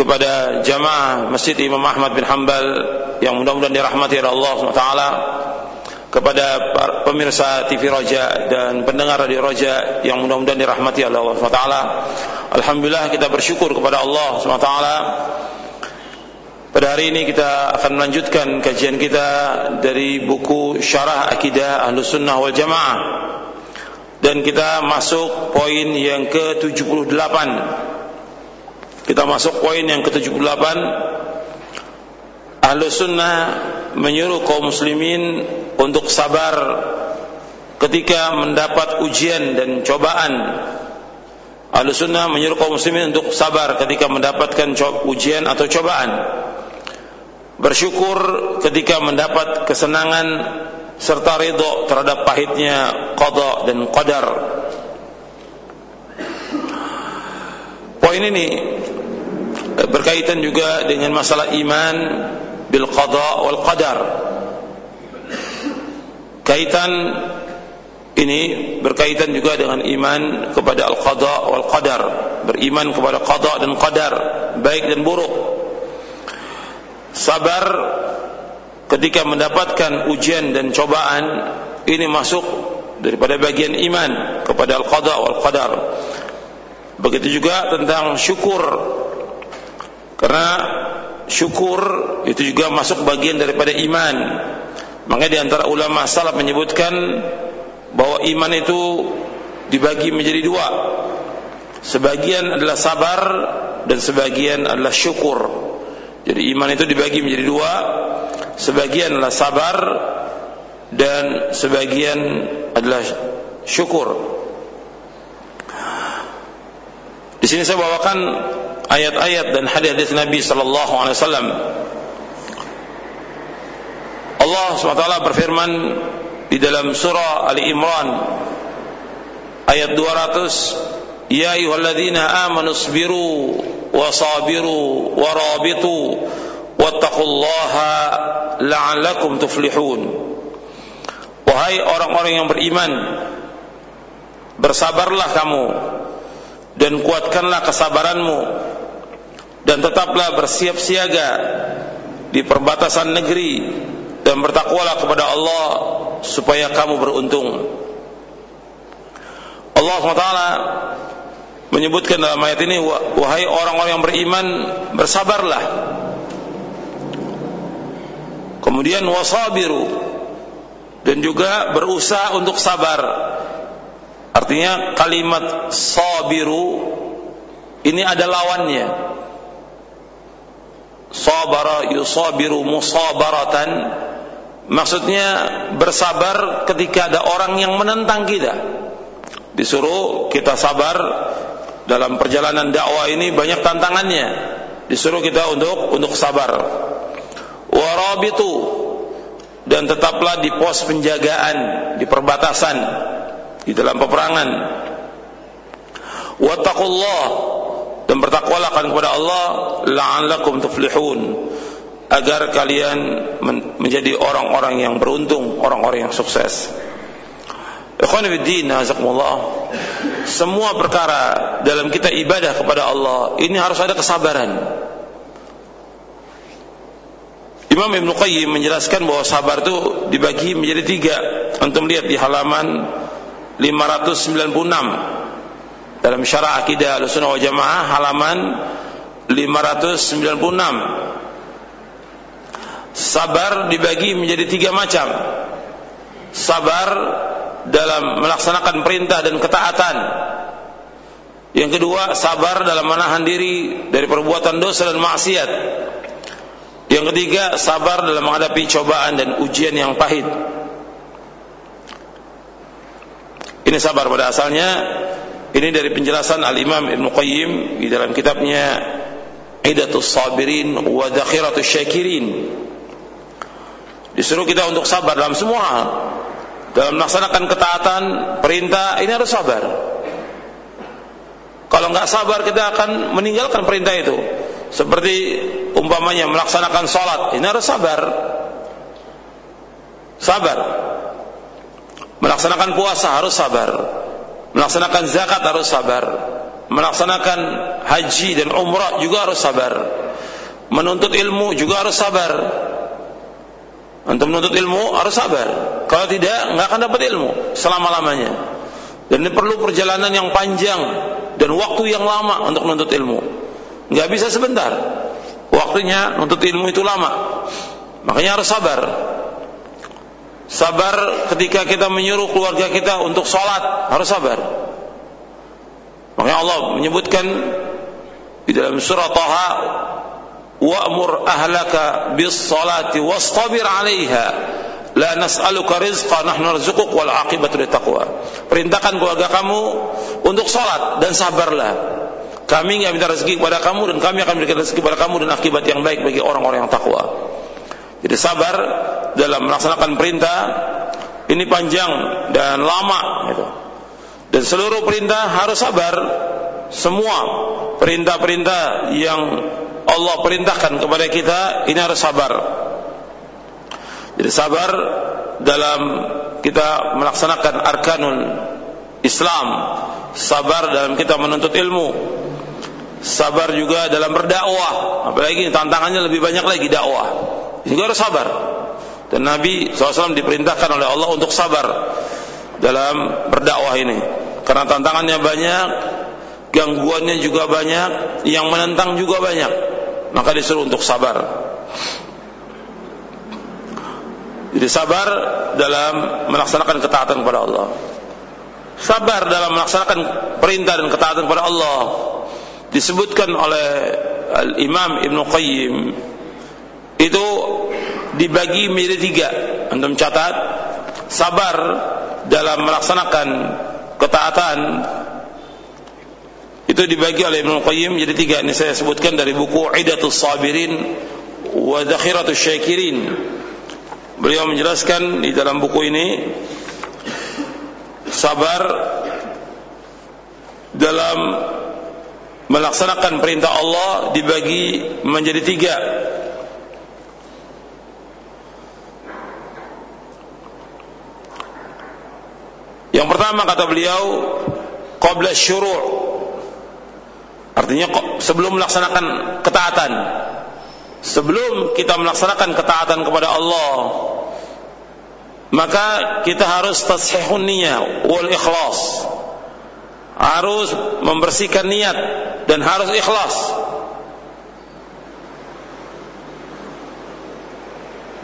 Kepada jamaah Masjid Imam Ahmad bin Hambal yang mudah-mudahan dirahmati oleh Allah SWT kepada pemirsa TV Roja dan pendengar Radio Roja yang mudah-mudahan dirahmati oleh Allah SWT Alhamdulillah kita bersyukur kepada Allah SWT pada hari ini kita akan melanjutkan kajian kita dari buku Syarah Akidah Ahlus Sunnah wal Jamaah. Dan kita masuk poin yang ke-78 kita masuk poin yang ke-78. Ahlu sunnah menyuruh kaum muslimin untuk sabar ketika mendapat ujian dan cobaan. Ahlu sunnah menyuruh kaum muslimin untuk sabar ketika mendapatkan ujian atau cobaan. Bersyukur ketika mendapat kesenangan serta ridho terhadap pahitnya qada dan qadar. Poin ini berkaitan juga dengan masalah iman bil qada wal qadar. Kaitan ini berkaitan juga dengan iman kepada al qada wal qadar, beriman kepada qada dan qadar, baik dan buruk. Sabar ketika mendapatkan ujian dan cobaan ini masuk daripada bagian iman kepada al qada wal qadar. Begitu juga tentang syukur karena syukur itu juga masuk bagian daripada iman. Makanya di antara ulama salaf menyebutkan bahwa iman itu dibagi menjadi dua. Sebagian adalah sabar dan sebagian adalah syukur. Jadi iman itu dibagi menjadi dua. Sebagian adalah sabar dan sebagian adalah syukur. Di sini saya bawakan ayat-ayat dan hadis-hadis Nabi sallallahu alaihi wasallam. Allah SWT berfirman di dalam surah Ali Imran ayat 200 Ya ayyuhalladzina amanu sabiru wa sabiru wa rabitu wattaqullaha la'allakum tuflihun Wahai orang-orang yang beriman bersabarlah kamu dan kuatkanlah kesabaranmu dan tetaplah bersiap siaga di perbatasan negeri dan bertakwalah kepada Allah supaya kamu beruntung. Allah SWT menyebutkan dalam ayat ini wahai orang-orang yang beriman bersabarlah. Kemudian wasabiru dan juga berusaha untuk sabar. Artinya kalimat sabiru ini ada lawannya. Sabara yusabiru musabaratan maksudnya bersabar ketika ada orang yang menentang kita. Disuruh kita sabar dalam perjalanan dakwah ini banyak tantangannya. Disuruh kita untuk untuk sabar. Warabitu dan tetaplah di pos penjagaan di perbatasan di dalam peperangan. Wattaqullah dan bertakwalah kepada Allah la'allakum tuflihun agar kalian menjadi orang-orang yang beruntung, orang-orang yang sukses. Ikhwan fillah, Semua perkara dalam kita ibadah kepada Allah ini harus ada kesabaran. Imam Ibn Qayyim menjelaskan bahwa sabar itu dibagi menjadi tiga. Untuk melihat di halaman 596 dalam syarah akidah al-sunnah jamaah halaman 596 sabar dibagi menjadi tiga macam sabar dalam melaksanakan perintah dan ketaatan. Yang kedua, sabar dalam menahan diri dari perbuatan dosa dan maksiat. Yang ketiga, sabar dalam menghadapi cobaan dan ujian yang pahit. Ini sabar pada asalnya ini dari penjelasan Al-Imam Ibn Qayyim di dalam kitabnya Idatus Sabirin wa Dakhiratus Syakirin. Disuruh kita untuk sabar dalam semua hal dalam melaksanakan ketaatan perintah ini harus sabar. Kalau nggak sabar kita akan meninggalkan perintah itu. Seperti umpamanya melaksanakan sholat, ini harus sabar. Sabar. Melaksanakan puasa harus sabar. Melaksanakan zakat harus sabar. Melaksanakan haji dan umrah juga harus sabar. Menuntut ilmu juga harus sabar untuk menuntut ilmu harus sabar. Kalau tidak, nggak akan dapat ilmu selama-lamanya. Dan ini perlu perjalanan yang panjang dan waktu yang lama untuk menuntut ilmu. Nggak bisa sebentar. Waktunya menuntut ilmu itu lama. Makanya harus sabar. Sabar ketika kita menyuruh keluarga kita untuk sholat harus sabar. Makanya Allah menyebutkan di dalam surah Taha wa'mur ahlaka bis salati wastabir 'alaiha la nas'aluka rizqa nahnu narzuquk wal 'aqibatu littaqwa perintahkan keluarga kamu untuk salat dan sabarlah. Kami enggak minta rezeki kepada kamu dan kami akan memberikan rezeki kepada kamu dan akibat yang baik bagi orang-orang yang takwa jadi sabar dalam melaksanakan perintah ini panjang dan lama gitu. dan seluruh perintah harus sabar semua perintah-perintah yang Allah perintahkan kepada kita ini harus sabar. Jadi sabar dalam kita melaksanakan arkanun Islam, sabar dalam kita menuntut ilmu, sabar juga dalam berdakwah, apalagi tantangannya lebih banyak lagi dakwah. Juga harus sabar. Dan Nabi SAW diperintahkan oleh Allah untuk sabar dalam berdakwah ini. Karena tantangannya banyak, gangguannya juga banyak, yang menentang juga banyak maka disuruh untuk sabar. Jadi sabar dalam melaksanakan ketaatan kepada Allah. Sabar dalam melaksanakan perintah dan ketaatan kepada Allah disebutkan oleh Al-Imam Ibn Qayyim itu dibagi menjadi tiga. Untuk mencatat sabar dalam melaksanakan ketaatan itu dibagi oleh Ibnu Qayyim jadi tiga ini saya sebutkan dari buku Idatus Sabirin wa Dakhiratus Syakirin. Beliau menjelaskan di dalam buku ini sabar dalam melaksanakan perintah Allah dibagi menjadi tiga. Yang pertama kata beliau qabla syuru' Artinya sebelum melaksanakan ketaatan, sebelum kita melaksanakan ketaatan kepada Allah, maka kita harus tashihun niyah wal ikhlas. Harus membersihkan niat dan harus ikhlas.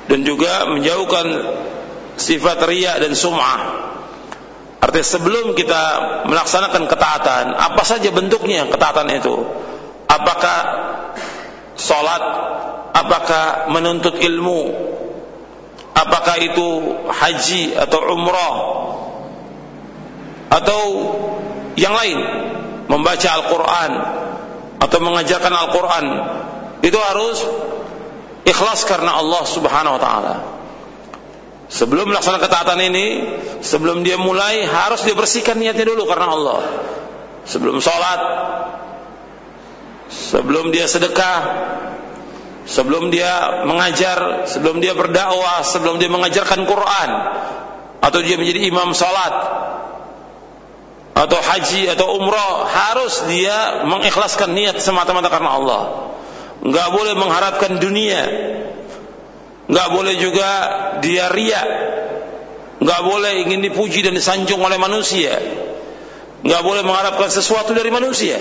Dan juga menjauhkan sifat riya dan sum'ah Artinya sebelum kita melaksanakan ketaatan, apa saja bentuknya ketaatan itu? Apakah sholat? Apakah menuntut ilmu? Apakah itu haji atau umrah? Atau yang lain? Membaca Al-Quran atau mengajarkan Al-Quran itu harus ikhlas karena Allah Subhanahu wa taala. Sebelum melaksanakan ketaatan ini, sebelum dia mulai harus dibersihkan niatnya dulu karena Allah. Sebelum sholat, sebelum dia sedekah, sebelum dia mengajar, sebelum dia berdakwah, sebelum dia mengajarkan Quran, atau dia menjadi imam salat, atau haji atau umrah, harus dia mengikhlaskan niat semata-mata karena Allah. Enggak boleh mengharapkan dunia. Enggak boleh juga dia ria. Enggak boleh ingin dipuji dan disanjung oleh manusia. Enggak boleh mengharapkan sesuatu dari manusia.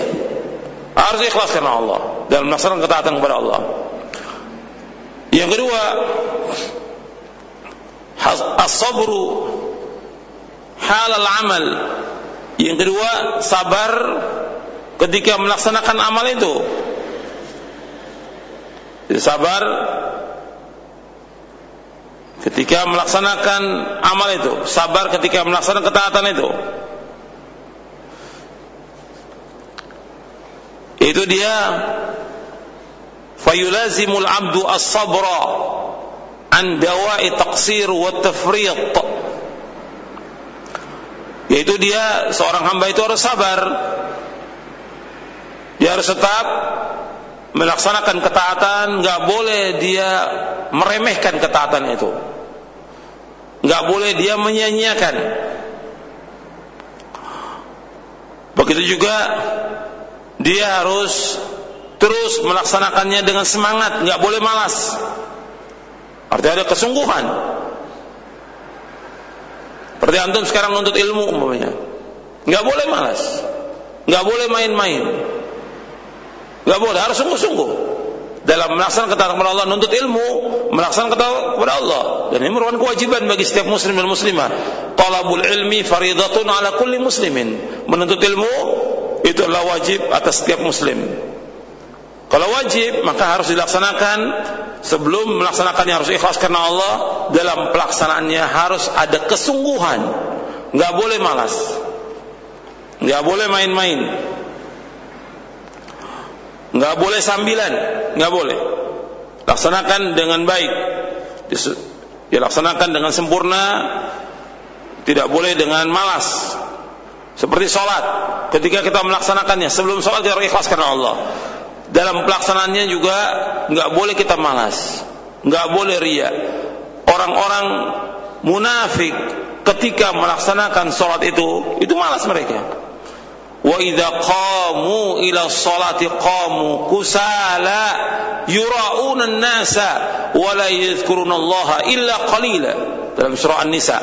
Harus ikhlas karena Allah dalam melaksanakan ketaatan kepada Allah. Yang kedua, as-sabru hal al-amal. Yang kedua, sabar ketika melaksanakan amal itu. Sabar ketika melaksanakan amal itu, sabar ketika melaksanakan ketaatan itu. Itu dia fayulazimul abdu as-sabra an dawa'i taqsir wa tafriq yaitu dia seorang hamba itu harus sabar dia harus tetap melaksanakan ketaatan nggak boleh dia meremehkan ketaatan itu nggak boleh dia menyanyiakan begitu juga dia harus terus melaksanakannya dengan semangat, nggak boleh malas. Artinya ada kesungguhan. Seperti antum sekarang untuk ilmu umpamanya. Nggak boleh malas. Nggak boleh main-main. Nggak boleh, harus sungguh-sungguh. Dalam melaksanakan ketaatan kepada Allah, nuntut ilmu, melaksanakan ketaatan kepada Allah. Dan ini merupakan kewajiban bagi setiap muslim dan muslimah. Talabul ilmi faridatun ala kulli muslimin. Menuntut ilmu itu adalah wajib atas setiap muslim. Kalau wajib maka harus dilaksanakan sebelum melaksanakannya harus ikhlas karena Allah dalam pelaksanaannya harus ada kesungguhan nggak boleh malas nggak boleh main-main nggak boleh sambilan. Nggak boleh. Laksanakan dengan baik. Dilaksanakan dengan sempurna. Tidak boleh dengan malas. Seperti sholat. Ketika kita melaksanakannya sebelum sholat kita ikhlas karena Allah. Dalam pelaksanaannya juga nggak boleh kita malas, nggak boleh ria. Orang-orang munafik ketika melaksanakan sholat itu, itu malas mereka. Wa idza qamu ila sholati qamu kusala yura'una an-nasa wa la yadhkuruna Allah illa qalila. Dalam surah An-Nisa.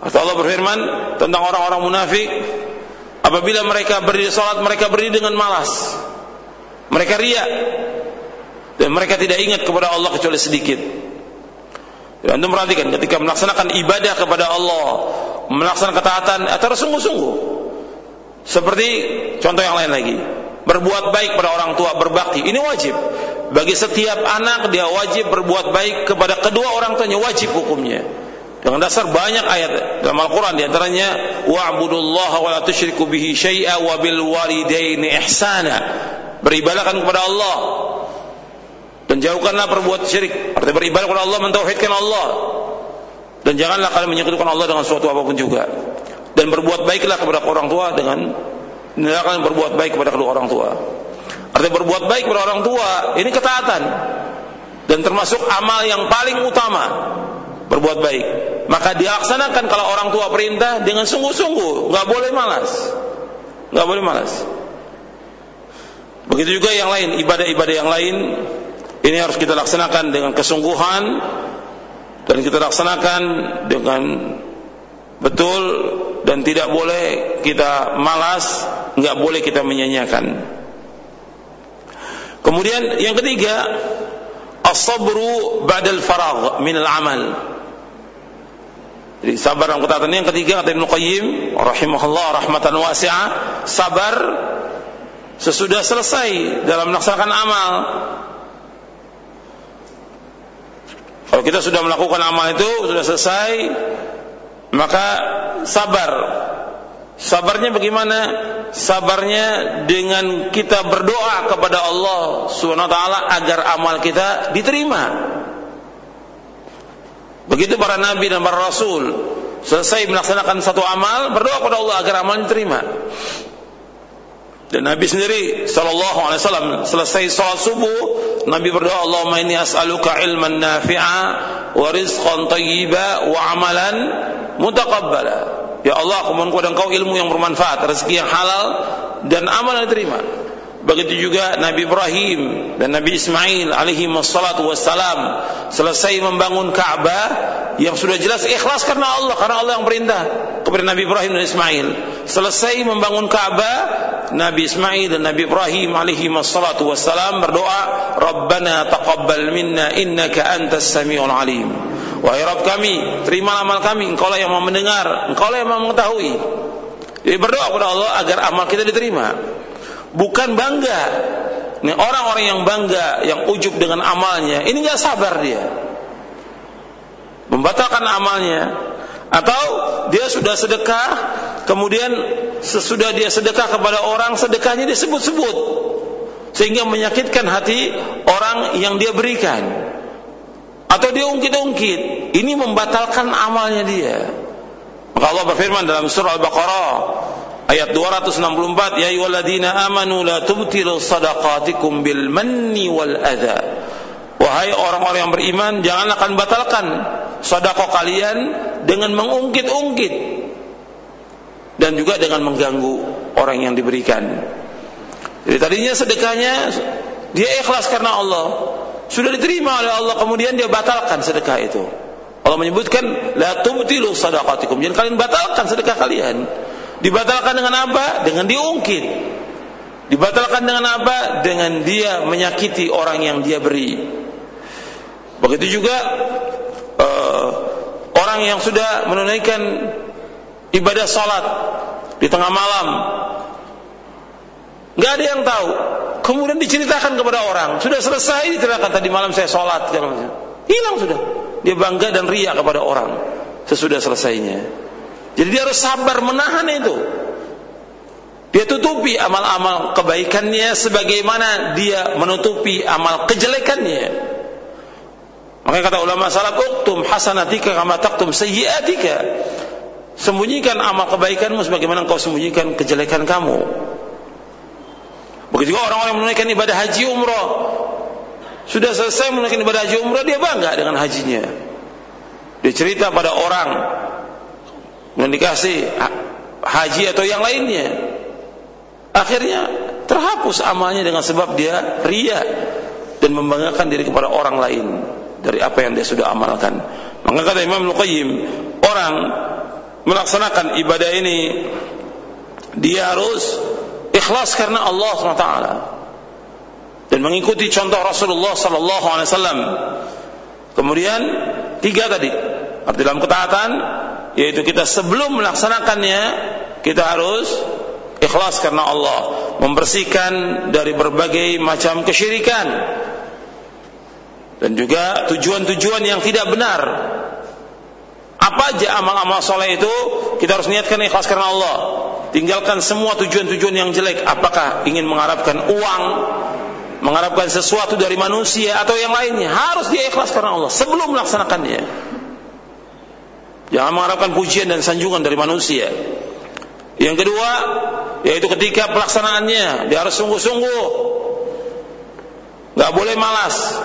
Allah berfirman tentang orang-orang munafik apabila mereka berdiri salat mereka berdiri dengan malas mereka ria dan mereka tidak ingat kepada Allah kecuali sedikit. Dan Anda perhatikan ketika melaksanakan ibadah kepada Allah, melaksanakan ketaatan atau sungguh-sungguh. Seperti contoh yang lain lagi, berbuat baik pada orang tua, berbakti. Ini wajib. Bagi setiap anak dia wajib berbuat baik kepada kedua orang tuanya, wajib hukumnya. Dengan dasar banyak ayat dalam Al-Quran di antaranya wa'budullaha wa la tusyriku bihi syai'a wa bil walidaini ihsana beribadahkan kepada Allah dan jauhkanlah perbuatan syirik. Artinya beribadah kepada Allah, mentauhidkan Allah. Dan janganlah kalian menyekutukan Allah dengan suatu apa pun juga. Dan berbuat baiklah kepada orang tua dengan kalian berbuat baik kepada kedua orang tua. Artinya berbuat baik kepada orang tua ini ketaatan dan termasuk amal yang paling utama berbuat baik. Maka dilaksanakan kalau orang tua perintah dengan sungguh-sungguh, nggak boleh malas, nggak boleh malas. Begitu juga yang lain, ibadah-ibadah yang lain ini harus kita laksanakan dengan kesungguhan dan kita laksanakan dengan betul dan tidak boleh kita malas, nggak boleh kita menyanyiakan. Kemudian yang ketiga, as-sabru ba'dal faragh min al-amal. Jadi sabar dalam ketaatan yang ketiga kata Ibnu Qayyim rahimahullah rahmatan wasi'ah, sabar sesudah selesai dalam melaksanakan amal. Kalau kita sudah melakukan amal itu sudah selesai, maka sabar. Sabarnya bagaimana? Sabarnya dengan kita berdoa kepada Allah Subhanahu wa taala agar amal kita diterima. Begitu para nabi dan para rasul selesai melaksanakan satu amal, berdoa kepada Allah agar amal diterima. Dan Nabi sendiri sallallahu alaihi wasallam selesai salat subuh, Nabi berdoa, "Allahumma inni as'aluka ilman nafi'a wa rizqan thayyiba wa amalan mutaqabbala." Ya Allah, aku mohon kepada Engkau ilmu yang bermanfaat, rezeki yang halal dan amal yang diterima. Begitu juga Nabi Ibrahim dan Nabi Ismail alaihi wassalatu wassalam selesai membangun Ka'bah yang sudah jelas ikhlas karena Allah, karena Allah yang perintah kepada Nabi Ibrahim dan Ismail. Selesai membangun Ka'bah, Nabi Ismail dan Nabi Ibrahim alaihi wassalatu wassalam berdoa, "Rabbana taqabbal minna innaka antas samiul alim." Wahai Rabb kami, terima amal kami, Engkau lah yang mau mendengar, Engkau lah yang mau mengetahui. Jadi berdoa kepada Allah agar amal kita diterima bukan bangga. Ini orang-orang yang bangga, yang ujub dengan amalnya, ini nggak sabar dia. Membatalkan amalnya atau dia sudah sedekah, kemudian sesudah dia sedekah kepada orang, sedekahnya disebut-sebut sehingga menyakitkan hati orang yang dia berikan. Atau dia ungkit-ungkit, ini membatalkan amalnya dia. Maka Allah berfirman dalam surah Al-Baqarah Ayat 264 Ya ayyuhalladzina amanu la tubtilu sadaqatikum bil manni wal adha Wahai orang-orang yang beriman janganlah kalian batalkan sedekah kalian dengan mengungkit-ungkit dan juga dengan mengganggu orang yang diberikan. Jadi tadinya sedekahnya dia ikhlas karena Allah, sudah diterima oleh Allah kemudian dia batalkan sedekah itu. Allah menyebutkan la tubtilu sadaqatikum. Jangan kalian batalkan sedekah kalian. Dibatalkan dengan apa? Dengan diungkit. Dibatalkan dengan apa? Dengan dia menyakiti orang yang dia beri. Begitu juga uh, orang yang sudah menunaikan ibadah salat di tengah malam. Gak ada yang tahu. Kemudian diceritakan kepada orang. Sudah selesai diceritakan tadi malam saya salat. Hilang sudah. Dia bangga dan ria kepada orang. Sesudah selesainya. Jadi dia harus sabar menahan itu. Dia tutupi amal-amal kebaikannya sebagaimana dia menutupi amal kejelekannya. Makanya kata ulama salaf, "Uktum hasanatika kama taktum sayyi'atika." Sembunyikan amal kebaikanmu sebagaimana engkau sembunyikan kejelekan kamu. Begitu juga orang-orang menunaikan ibadah haji umrah. Sudah selesai menunaikan ibadah haji umrah, dia bangga dengan hajinya. Dia cerita pada orang yang dikasih haji atau yang lainnya akhirnya terhapus amalnya dengan sebab dia ria dan membanggakan diri kepada orang lain dari apa yang dia sudah amalkan. Maka kata Imam Al-Qayyim orang melaksanakan ibadah ini dia harus ikhlas karena Allah SWT. Dan mengikuti contoh Rasulullah wasallam. Kemudian tiga tadi, dalam ketaatan yaitu kita sebelum melaksanakannya kita harus ikhlas karena Allah. Membersihkan dari berbagai macam kesyirikan dan juga tujuan-tujuan yang tidak benar apa aja amal-amal soleh itu kita harus niatkan ikhlas karena Allah tinggalkan semua tujuan-tujuan yang jelek apakah ingin mengharapkan uang mengharapkan sesuatu dari manusia atau yang lainnya harus dia ikhlas karena Allah sebelum melaksanakannya Jangan mengharapkan pujian dan sanjungan dari manusia. Yang kedua, yaitu ketika pelaksanaannya, dia harus sungguh-sungguh. Gak boleh malas.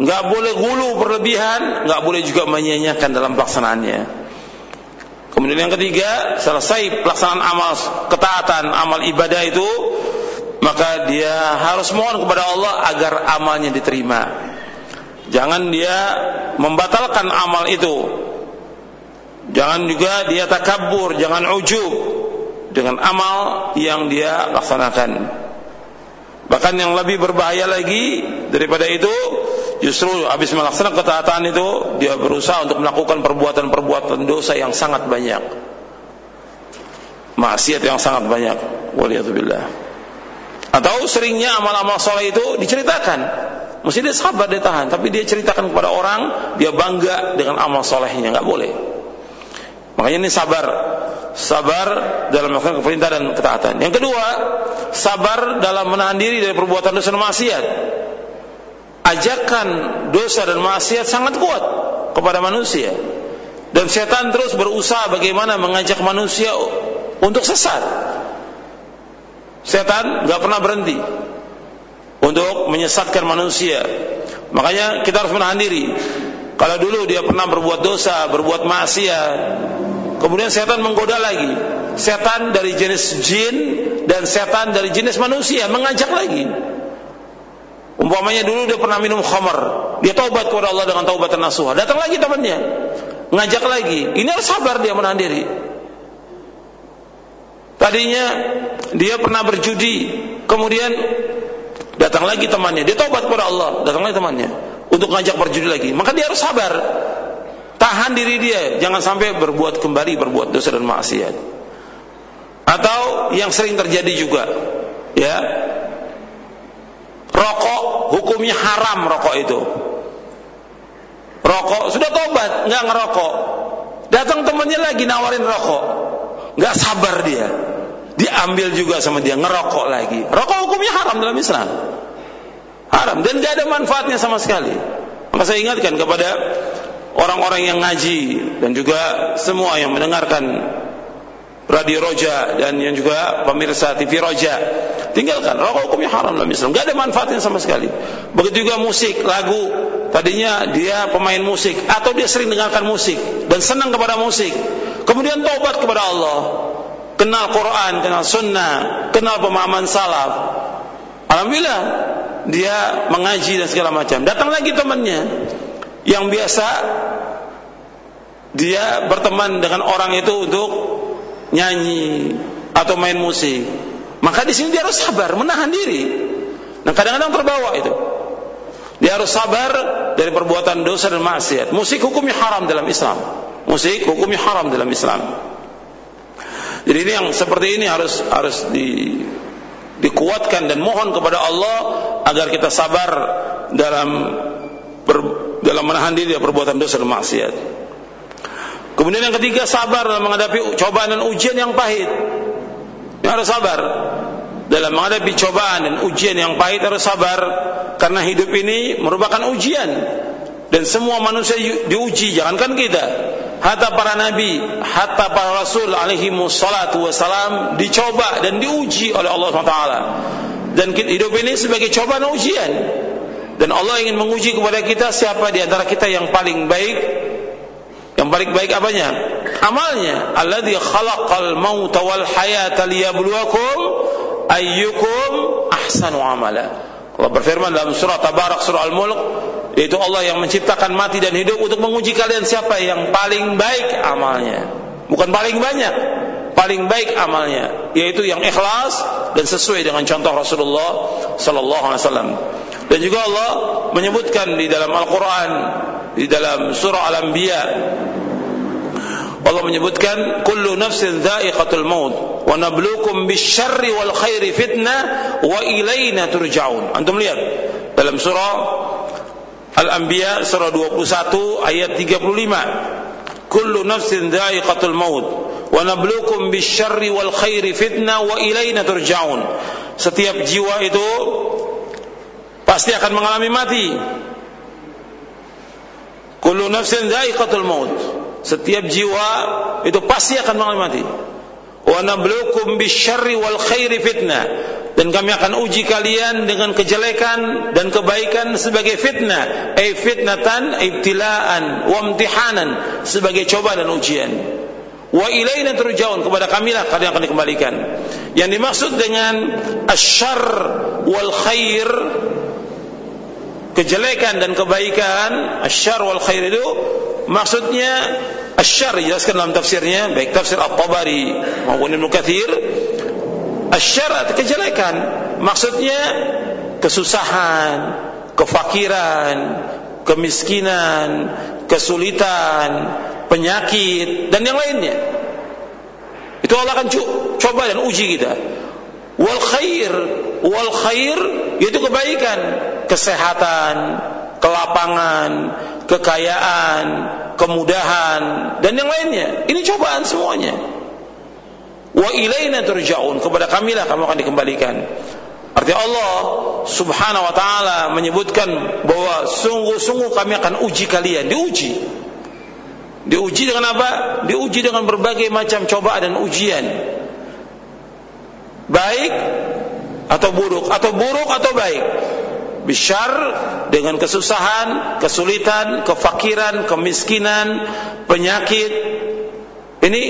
Gak boleh gulu berlebihan, gak boleh juga menyanyiakan dalam pelaksanaannya. Kemudian yang ketiga, selesai pelaksanaan amal ketaatan, amal ibadah itu, maka dia harus mohon kepada Allah agar amalnya diterima. Jangan dia membatalkan amal itu Jangan juga dia takabur, jangan ujub dengan amal yang dia laksanakan. Bahkan yang lebih berbahaya lagi daripada itu, justru habis melaksanakan ketaatan itu, dia berusaha untuk melakukan perbuatan-perbuatan dosa yang sangat banyak. Maksiat yang sangat banyak. Waliyatubillah. Atau seringnya amal-amal soleh itu diceritakan. Mesti dia sabar, dia tahan. Tapi dia ceritakan kepada orang, dia bangga dengan amal solehnya. Nggak boleh. Makanya ini sabar. Sabar dalam melakukan perintah dan ketaatan. Yang kedua, sabar dalam menahan diri dari perbuatan dosa dan maksiat. Ajakan dosa dan maksiat sangat kuat kepada manusia. Dan setan terus berusaha bagaimana mengajak manusia untuk sesat. Setan nggak pernah berhenti untuk menyesatkan manusia. Makanya kita harus menahan diri. Kalau dulu dia pernah berbuat dosa, berbuat maksiat, kemudian setan menggoda lagi. Setan dari jenis jin dan setan dari jenis manusia mengajak lagi. Umpamanya dulu dia pernah minum khamar, dia taubat kepada Allah dengan taubat nasuha. Datang lagi temannya, ngajak lagi. Ini harus sabar dia menahan diri. Tadinya dia pernah berjudi, kemudian datang lagi temannya, dia taubat kepada Allah, datang lagi temannya untuk ngajak berjudi lagi. Maka dia harus sabar. Tahan diri dia, jangan sampai berbuat kembali berbuat dosa dan maksiat. Atau yang sering terjadi juga, ya. Rokok hukumnya haram rokok itu. Rokok sudah tobat, nggak ngerokok. Datang temannya lagi nawarin rokok. Nggak sabar dia. Diambil juga sama dia, ngerokok lagi. Rokok hukumnya haram dalam Islam. Haram. Dan tidak ada manfaatnya sama sekali. Maka saya ingatkan kepada orang-orang yang ngaji dan juga semua yang mendengarkan Radio Roja dan yang juga pemirsa TV Roja. Tinggalkan rokok hukumnya haram dalam Islam. Gak ada manfaatnya sama sekali. Begitu juga musik lagu. Tadinya dia pemain musik atau dia sering dengarkan musik dan senang kepada musik. Kemudian taubat kepada Allah. Kenal Quran kenal sunnah kenal pemahaman salaf Alhamdulillah dia mengaji dan segala macam datang lagi temannya yang biasa dia berteman dengan orang itu untuk nyanyi atau main musik. Maka di sini dia harus sabar, menahan diri. Nah kadang-kadang terbawa itu. Dia harus sabar dari perbuatan dosa dan maksiat. Musik hukumnya haram dalam Islam. Musik hukumnya haram dalam Islam. Jadi ini yang seperti ini harus harus di, dikuatkan dan mohon kepada Allah agar kita sabar dalam per, dalam menahan diri dari perbuatan dosa dan maksiat. Kemudian yang ketiga sabar dalam menghadapi cobaan dan ujian yang pahit. Yang harus sabar dalam menghadapi cobaan dan ujian yang pahit harus sabar karena hidup ini merupakan ujian dan semua manusia diuji jangankan kita hatta para nabi hatta para rasul alaihi wassalatu wassalam dicoba dan diuji oleh Allah SWT dan hidup ini sebagai cobaan ujian dan Allah ingin menguji kepada kita siapa di antara kita yang paling baik yang paling baik apanya? Amalnya. Alladzi khalaqal mauta wal hayata liyabluwakum ayyukum ahsanu amala. Allah berfirman dalam surah Tabarak surah Al-Mulk yaitu Allah yang menciptakan mati dan hidup untuk menguji kalian siapa yang paling baik amalnya. Bukan paling banyak, paling baik amalnya yaitu yang ikhlas dan sesuai dengan contoh Rasulullah sallallahu alaihi wasallam. Dan juga Allah menyebutkan di dalam Al-Qur'an di dalam surah Al-Anbiya Allah menyebutkan kullu nafsin dha'iqatul maut wa nabluukum bisyarri wal khairi fitnah wa ilaina turja'un. Antum lihat dalam surah Al-Anbiya surah 21 ayat 35. Kullu nafsin dha'iqatul maut wa nabluukum bisyarri wal khairi fitnah wa ilaina turja'un. Setiap jiwa itu pasti akan mengalami mati Kullu nafsin dha'iqatul maut. Setiap jiwa itu pasti akan mengalami mati. Wa nabluukum bisyarri wal fitnah. Dan kami akan uji kalian dengan kejelekan dan kebaikan sebagai fitnah. Ay fitnatan ibtilaan wa imtihanan sebagai coba dan ujian. Wa ilaina turja'un kepada kamilah kalian akan dikembalikan. Yang dimaksud dengan asyar wal khair kejelekan dan kebaikan asyar wal khair itu maksudnya jelaskan dalam tafsirnya. Baik tafsir At-Tabari maupun Ibnu Katsir. Atau kejelekan. Maksudnya kesusahan kefakiran kemiskinan kesulitan penyakit dan yang lainnya. Itu Allah akan coba dan uji kita. Wal khair wal khair yaitu kebaikan kesehatan kelapangan kekayaan kemudahan dan yang lainnya. Ini cobaan semuanya. Wa ilaina turja'un. Kepada kamilah kamu akan dikembalikan. Artinya Allah Subhanahu wa taala menyebutkan bahwa sungguh-sungguh kami akan uji kalian, diuji. Diuji dengan apa? Diuji dengan berbagai macam cobaan dan ujian. Baik atau buruk. Atau buruk atau baik bisyar dengan kesusahan, kesulitan, kefakiran, kemiskinan, penyakit. Ini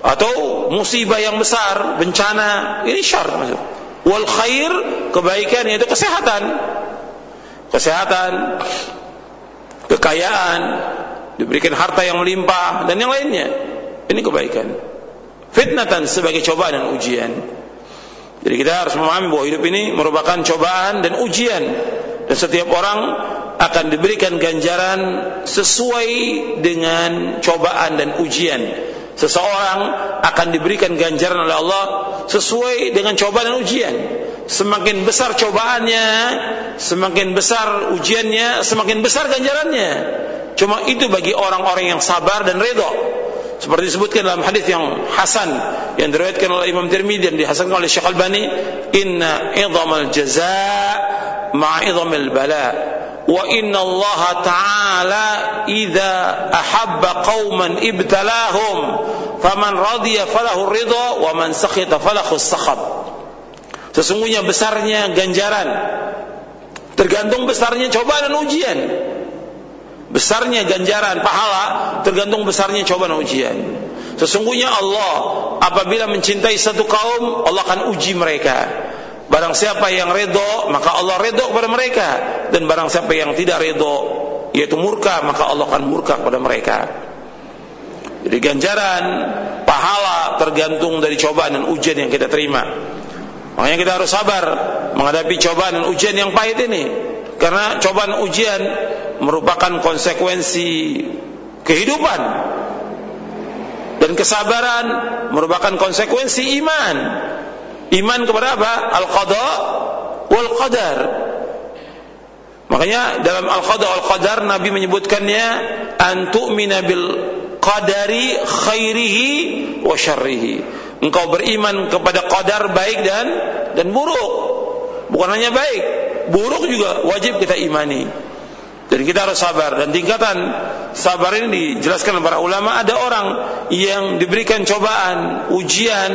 atau musibah yang besar, bencana, ini syar masuk. Wal khair kebaikan yaitu kesehatan. Kesehatan, kekayaan, diberikan harta yang melimpah dan yang lainnya. Ini kebaikan. Fitnatan sebagai cobaan dan ujian. Jadi kita harus memahami bahwa hidup ini merupakan cobaan dan ujian dan setiap orang akan diberikan ganjaran sesuai dengan cobaan dan ujian. Seseorang akan diberikan ganjaran oleh Allah sesuai dengan cobaan dan ujian. Semakin besar cobaannya, semakin besar ujiannya, semakin besar ganjarannya. Cuma itu bagi orang-orang yang sabar dan redha. Seperti disebutkan dalam hadis yang hasan yang diriwayatkan oleh Imam Tirmidzi dan dihasankan oleh Syekh Albani, "Inna idhamal jazaa ma'a idhamil bala." Wa inna Allah Ta'ala idza ahabba qauman ibtalahum faman radiya falahu ridha wa man sakhita falahu sakhab. Sesungguhnya besarnya ganjaran tergantung besarnya cobaan dan ujian besarnya ganjaran pahala tergantung besarnya cobaan ujian. Sesungguhnya Allah apabila mencintai satu kaum, Allah akan uji mereka. Barang siapa yang redho, maka Allah redho kepada mereka. Dan barang siapa yang tidak redho, yaitu murka, maka Allah akan murka kepada mereka. Jadi ganjaran, pahala tergantung dari cobaan dan ujian yang kita terima. Makanya kita harus sabar menghadapi cobaan dan ujian yang pahit ini. Karena cobaan ujian merupakan konsekuensi kehidupan dan kesabaran merupakan konsekuensi iman. Iman kepada apa? Al-qada wal qadar. Makanya dalam al-qada wal qadar Nabi menyebutkannya an tu'mina bil qadari khairihi wa syarrihi. Engkau beriman kepada qadar baik dan dan buruk. Bukan hanya baik, buruk juga wajib kita imani. Jadi kita harus sabar dan tingkatan sabar ini dijelaskan oleh para ulama ada orang yang diberikan cobaan, ujian,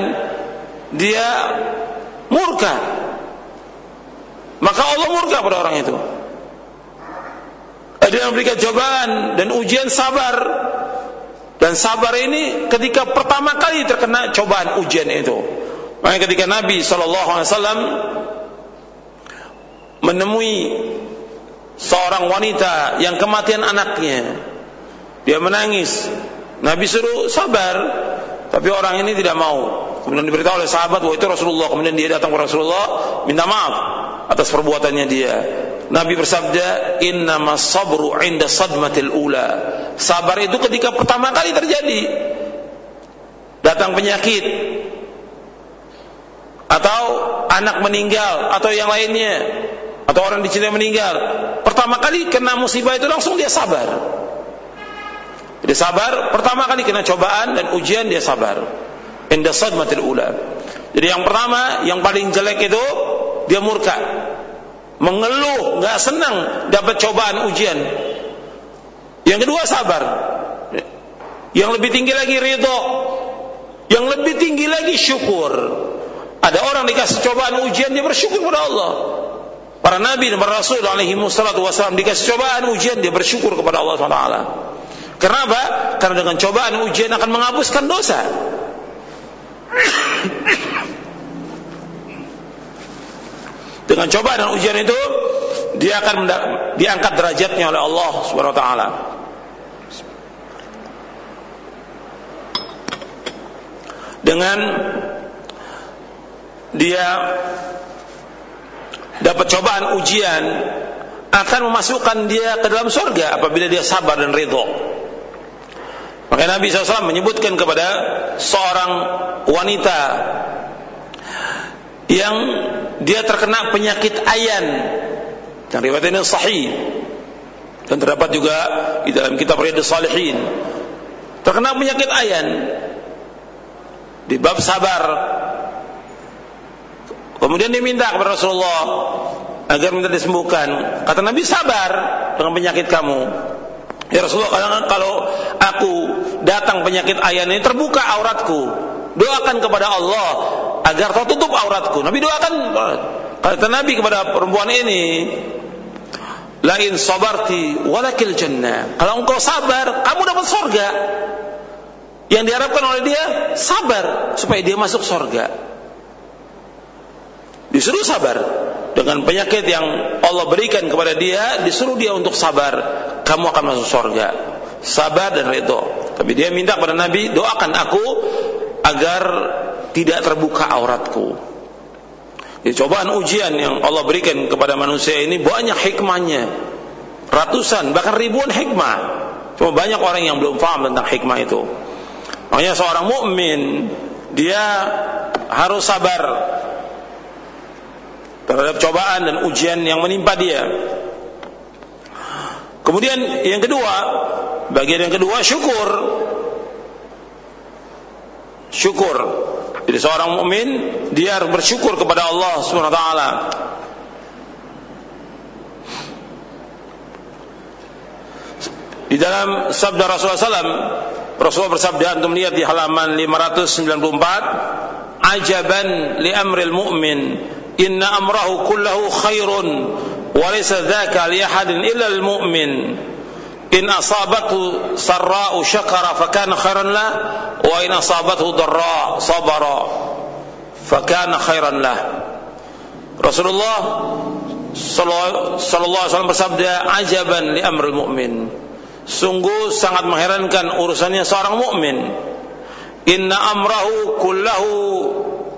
dia murka. Maka Allah murka pada orang itu. Ada yang memberikan cobaan dan ujian sabar. Dan sabar ini ketika pertama kali terkena cobaan ujian itu. Makanya ketika Nabi SAW menemui seorang wanita yang kematian anaknya. Dia menangis. Nabi suruh sabar, tapi orang ini tidak mau. Kemudian diberitahu oleh sahabat bahwa itu Rasulullah. Kemudian dia datang ke Rasulullah minta maaf atas perbuatannya dia. Nabi bersabda, "Inna sabru 'inda sadmatil ula." Sabar itu ketika pertama kali terjadi. Datang penyakit atau anak meninggal atau yang lainnya atau orang dicintai meninggal, pertama kali kena musibah itu langsung dia sabar. Dia sabar, pertama kali kena cobaan dan ujian dia sabar. Inda sadmatil ula. Jadi yang pertama, yang paling jelek itu dia murka. Mengeluh, nggak senang dapat cobaan ujian. Yang kedua sabar. Yang lebih tinggi lagi ridho. Yang lebih tinggi lagi syukur. Ada orang dikasih cobaan ujian dia bersyukur kepada Allah. Para nabi dan para rasul alaihi wassalatu dikasih cobaan ujian dia bersyukur kepada Allah SWT. Kenapa? Karena dengan cobaan ujian akan menghapuskan dosa. dengan cobaan dan ujian itu dia akan diangkat derajatnya oleh Allah Subhanahu wa taala. Dengan dia dapat cobaan ujian akan memasukkan dia ke dalam surga apabila dia sabar dan ridho. Maka Nabi SAW menyebutkan kepada seorang wanita yang dia terkena penyakit ayan. Dan riwayat ini sahih. Dan terdapat juga di dalam kitab Riyadhus Salihin. Terkena penyakit ayan. Di bab sabar Kemudian dia minta kepada Rasulullah agar minta disembuhkan. Kata Nabi sabar dengan penyakit kamu. Ya Rasulullah kalau aku datang penyakit ayah ini terbuka auratku. Doakan kepada Allah agar kau tutup auratku. Nabi doakan kata Nabi kepada perempuan ini, lain sabarti walakil jannah. Kalau engkau sabar, kamu dapat sorga. Yang diharapkan oleh dia sabar supaya dia masuk sorga. Disuruh sabar dengan penyakit yang Allah berikan kepada dia, disuruh dia untuk sabar. Kamu akan masuk sorga. Sabar dan ridho. Tapi dia minta kepada Nabi, doakan aku agar tidak terbuka auratku. Ya, cobaan ujian yang Allah berikan kepada manusia ini banyak hikmahnya. Ratusan, bahkan ribuan hikmah. Cuma banyak orang yang belum paham tentang hikmah itu. Makanya seorang mukmin dia harus sabar terhadap cobaan dan ujian yang menimpa dia. Kemudian yang kedua, bagian yang kedua syukur. Syukur. Jadi seorang mukmin dia harus bersyukur kepada Allah Subhanahu wa taala. Di dalam sabda Rasulullah SAW, Rasulullah bersabda, antum lihat di halaman 594, ajaban li amril mu'min, inna amrahu kullahu khairun, wa laysa dhaka li ahadin illa al mu'min. In asabatu sarra'u syakara fakana khairan la, wa in asabatu darra sabara fakana khairan lah. Rasulullah sallallahu alaihi wasallam bersabda, ajaban li amril mu'min sungguh sangat mengherankan urusannya seorang mukmin. Inna amrahu kullahu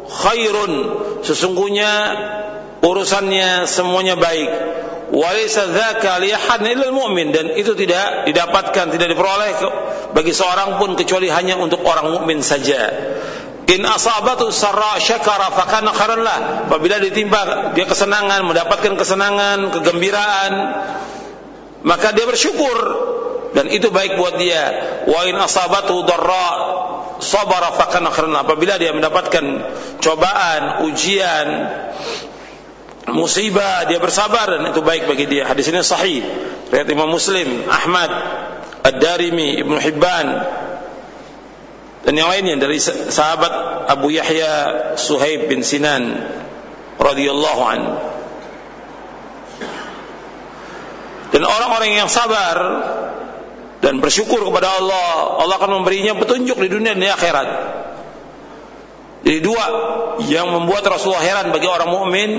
khairun. Sesungguhnya urusannya semuanya baik. Walaysa dzaka li ahadin mu'min dan itu tidak didapatkan, tidak diperoleh bagi seorang pun kecuali hanya untuk orang mukmin saja. In asabatu sarra syakara fakana khairan lah. Apabila ditimpa dia kesenangan, mendapatkan kesenangan, kegembiraan, maka dia bersyukur dan itu baik buat dia. Wa in asabatu darra sabara fakana khairan. Apabila dia mendapatkan cobaan, ujian, musibah, dia bersabar dan itu baik bagi dia. Hadis ini sahih. Riwayat Imam Muslim, Ahmad, Ad-Darimi, Ibnu Hibban dan yang lainnya dari sahabat Abu Yahya Suhaib bin Sinan radhiyallahu anhu. Dan orang-orang yang sabar dan bersyukur kepada Allah, Allah akan memberinya petunjuk di dunia dan di akhirat. Jadi dua yang membuat Rasulullah heran bagi orang mukmin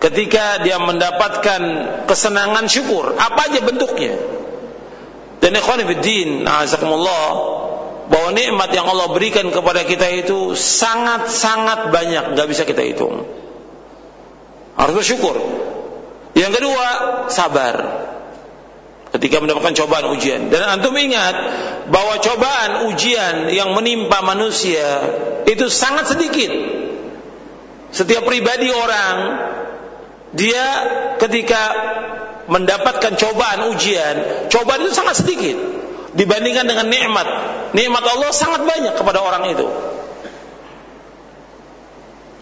ketika dia mendapatkan kesenangan syukur, apa aja bentuknya. Dan ikhwan fillah, azakumullah, bahwa nikmat yang Allah berikan kepada kita itu sangat-sangat banyak, nggak bisa kita hitung. Harus bersyukur. Yang kedua, sabar ketika mendapatkan cobaan ujian. Dan antum ingat bahwa cobaan ujian yang menimpa manusia itu sangat sedikit. Setiap pribadi orang dia ketika mendapatkan cobaan ujian, cobaan itu sangat sedikit dibandingkan dengan nikmat. Nikmat Allah sangat banyak kepada orang itu.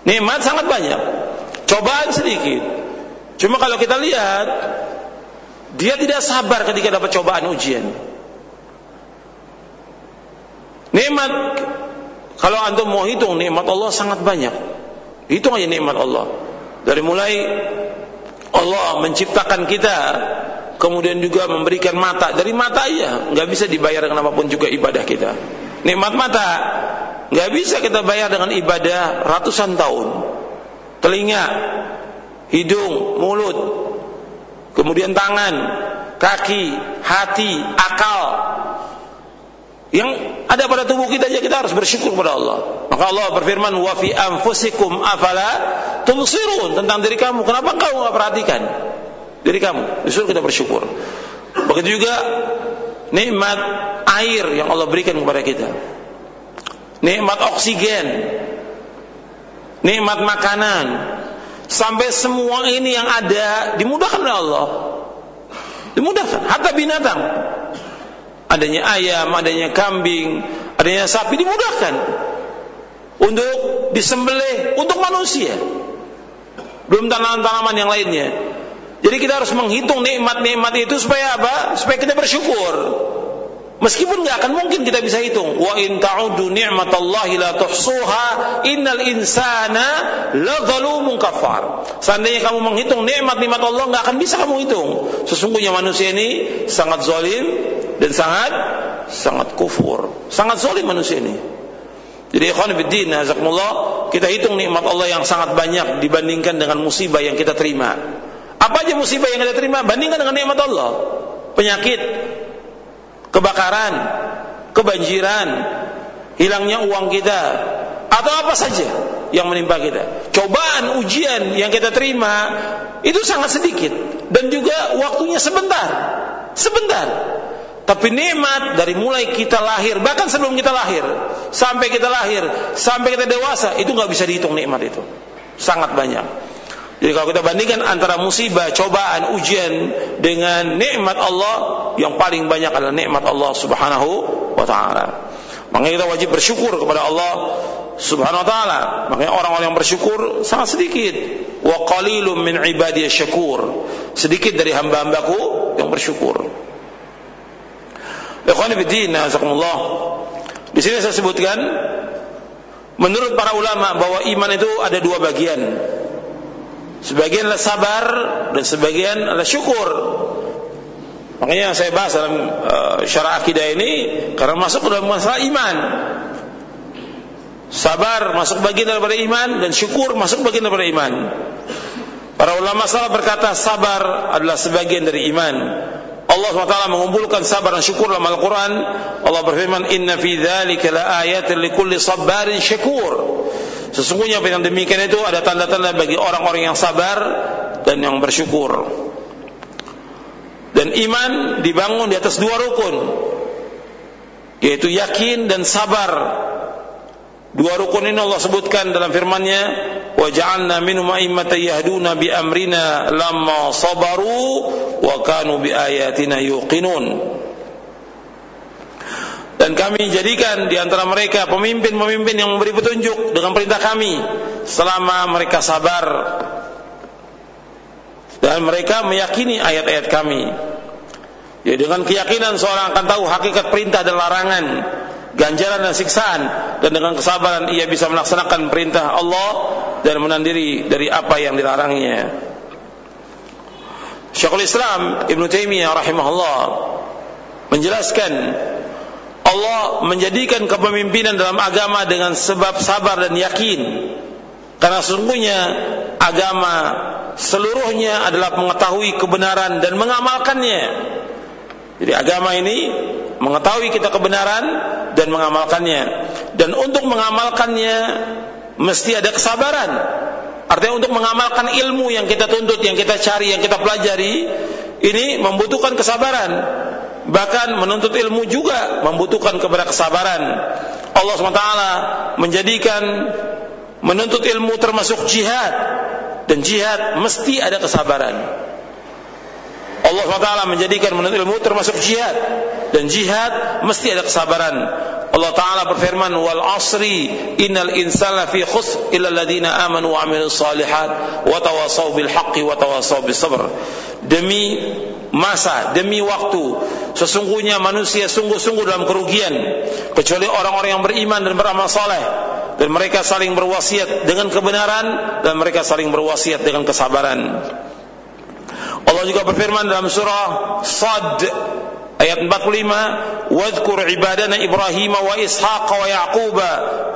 Nikmat sangat banyak, cobaan sedikit. Cuma kalau kita lihat dia tidak sabar ketika dapat cobaan ujian. Nikmat kalau antum mau hitung nikmat Allah sangat banyak. Hitung aja nikmat Allah. Dari mulai Allah menciptakan kita, kemudian juga memberikan mata. Dari mata ya, nggak bisa dibayar dengan apa pun juga ibadah kita. Nikmat mata nggak bisa kita bayar dengan ibadah ratusan tahun. Telinga, hidung, mulut, kemudian tangan, kaki, hati, akal. Yang ada pada tubuh kita aja kita harus bersyukur kepada Allah. Maka Allah berfirman, "Wa fi anfusikum afala tubsirun?" Tentang diri kamu, kenapa kau enggak perhatikan diri kamu? Disuruh kita bersyukur. Begitu juga nikmat air yang Allah berikan kepada kita. Nikmat oksigen, nikmat makanan, Sampai semua ini yang ada dimudahkan oleh Allah. Dimudahkan. Hatta binatang. Adanya ayam, adanya kambing, adanya sapi dimudahkan. Untuk disembelih untuk manusia. Belum tanaman-tanaman yang lainnya. Jadi kita harus menghitung nikmat-nikmat itu supaya apa? Supaya kita bersyukur. Meskipun nggak akan mungkin kita bisa hitung. Wa in ta'udu ni'matallahi la tuhsuha innal insana la zalumun kafar. Seandainya kamu menghitung nikmat-nikmat Allah nggak akan bisa kamu hitung. Sesungguhnya manusia ini sangat zalim dan sangat sangat kufur. Sangat zalim manusia ini. Jadi ikhwan fiddin, azakumullah, kita hitung nikmat Allah yang sangat banyak dibandingkan dengan musibah yang kita terima. Apa aja musibah yang kita terima bandingkan dengan nikmat Allah. Penyakit, kebakaran, kebanjiran, hilangnya uang kita, atau apa saja yang menimpa kita. Cobaan, ujian yang kita terima itu sangat sedikit dan juga waktunya sebentar. Sebentar. Tapi nikmat dari mulai kita lahir, bahkan sebelum kita lahir, sampai kita lahir, sampai kita dewasa, itu nggak bisa dihitung nikmat itu. Sangat banyak. Jadi kalau kita bandingkan antara musibah, cobaan, ujian dengan nikmat Allah, yang paling banyak adalah nikmat Allah Subhanahu wa taala. Makanya kita wajib bersyukur kepada Allah Subhanahu wa taala. Makanya orang-orang yang bersyukur sangat sedikit. Wa qalilum min ibadiyah syakur. Sedikit dari hamba-hambaku yang bersyukur. Ikhwan fillah. Di sini saya sebutkan menurut para ulama bahwa iman itu ada dua bagian. Sebagian adalah sabar dan sebagian adalah syukur. Makanya saya bahas dalam uh, syarah akidah ini karena masuk dalam masalah iman. Sabar masuk bagian daripada iman dan syukur masuk bagian daripada iman. Para ulama salah berkata sabar adalah sebagian dari iman. Allah SWT mengumpulkan sabar dan syukur dalam Al-Quran. Allah berfirman, Inna fi dzalika la ayatin sabarin syakur. Sesungguhnya yang demikian itu ada tanda-tanda bagi orang-orang yang sabar dan yang bersyukur. Dan iman dibangun di atas dua rukun, yaitu yakin dan sabar. Dua rukun ini Allah sebutkan dalam firman-Nya, "Wa ja'alna minhum a'immatan yahduna bi amrina lamma sabaru wa kanu bi ayatina yuqinun." Dan kami jadikan di antara mereka pemimpin-pemimpin yang memberi petunjuk dengan perintah kami selama mereka sabar dan mereka meyakini ayat-ayat kami. Ya dengan keyakinan seorang akan tahu hakikat perintah dan larangan, ganjaran dan siksaan dan dengan kesabaran ia bisa melaksanakan perintah Allah dan menahan diri dari apa yang dilarangnya. Syekhul Islam Ibn Taimiyah rahimahullah menjelaskan Allah menjadikan kepemimpinan dalam agama dengan sebab sabar dan yakin. Karena sesungguhnya agama seluruhnya adalah mengetahui kebenaran dan mengamalkannya. Jadi agama ini mengetahui kita kebenaran dan mengamalkannya. Dan untuk mengamalkannya mesti ada kesabaran. Artinya untuk mengamalkan ilmu yang kita tuntut, yang kita cari, yang kita pelajari, ini membutuhkan kesabaran bahkan menuntut ilmu juga membutuhkan kepada kesabaran. Allah SWT menjadikan menuntut ilmu termasuk jihad dan jihad mesti ada kesabaran. Allah SWT menjadikan menuntut ilmu termasuk jihad dan jihad mesti ada kesabaran. Allah Taala berfirman wal asri innal insana fi khusr illa alladziina amanu wa 'amilus salihat wa tawassaw bil haqqi wa tawassaw bis sabr. Demi masa, demi waktu, sesungguhnya manusia sungguh-sungguh dalam kerugian kecuali orang-orang yang beriman dan beramal saleh dan mereka saling berwasiat dengan kebenaran dan mereka saling berwasiat dengan kesabaran. Allah juga berfirman dalam surah Sad ayat 45 wadhkur ibadana Ibrahim wa Ishaq wa Yaqub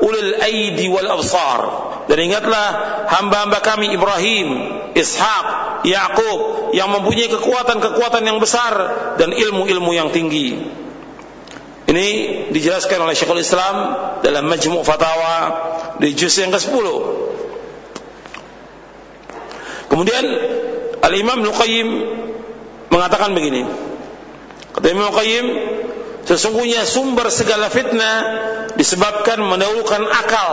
ulul aidi wal absar. Dan ingatlah hamba-hamba kami Ibrahim Ishaq Yaqub yang mempunyai kekuatan-kekuatan yang besar dan ilmu-ilmu yang tinggi. Ini dijelaskan oleh Syekhul Islam dalam Majmu' Fatawa di juz yang ke-10 kemudian Al-Imam Al-Qayyim mengatakan begini. Kata Imam Al-Qayyim, sesungguhnya sumber segala fitnah disebabkan mendahulukan akal.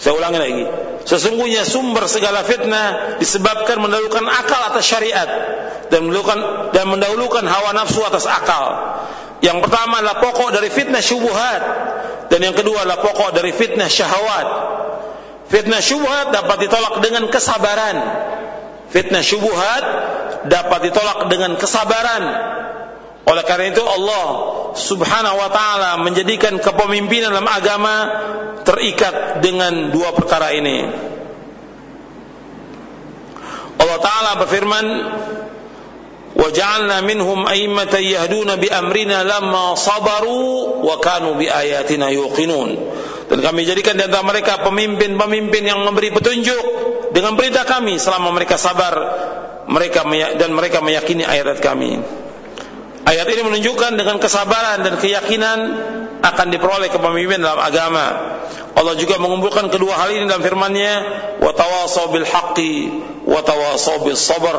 Saya ulangi lagi. Sesungguhnya sumber segala fitnah disebabkan mendahulukan akal atas syariat dan mendahulukan dan mendahulukan hawa nafsu atas akal. Yang pertama adalah pokok dari fitnah syubhat dan yang kedua adalah pokok dari fitnah syahwat. Fitnah syubhat dapat ditolak dengan kesabaran Fitnah syubuhat dapat ditolak dengan kesabaran. Oleh karena itu Allah Subhanahu wa taala menjadikan kepemimpinan dalam agama terikat dengan dua perkara ini. Allah taala berfirman وجعلنا منهم أئمة يهدون بأمرنا لما صبروا وكانوا بآياتنا يوقنون dan kami jadikan di antara mereka pemimpin-pemimpin yang memberi petunjuk dengan perintah kami selama mereka sabar mereka dan mereka meyakini ayat kami. Ayat ini menunjukkan dengan kesabaran dan keyakinan akan diperoleh kepemimpinan dalam agama. Allah juga mengumpulkan kedua hal ini dalam firman-Nya, "Wa tawassaw bil haqqi wa tawassaw bis sabr."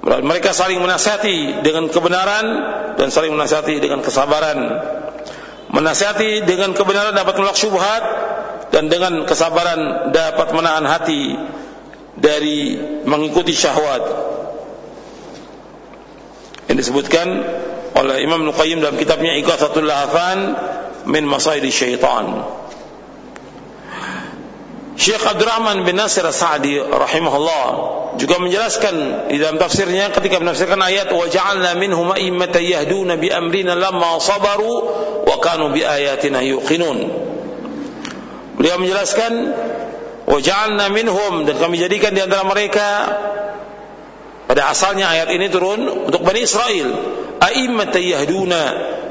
Mereka saling menasihati dengan kebenaran dan saling menasihati dengan kesabaran. Menasihati dengan kebenaran dapat menolak syubhat dan dengan kesabaran dapat menahan hati dari mengikuti syahwat yang disebutkan oleh Imam Nuqayyim dalam kitabnya Iqathatul Lahafan min Masaidi Syaitan. Syekh Abdurrahman bin Nasir Sa'di rahimahullah juga menjelaskan di dalam tafsirnya ketika menafsirkan ayat wa ja'alna minhum a'immatan yahduna bi amrina lamma sabaru wa kanu bi ayatina yuqinun. Beliau menjelaskan wa ja'alna minhum dan kami jadikan di antara mereka pada asalnya ayat ini turun untuk Bani Israel. A'immatan yahduna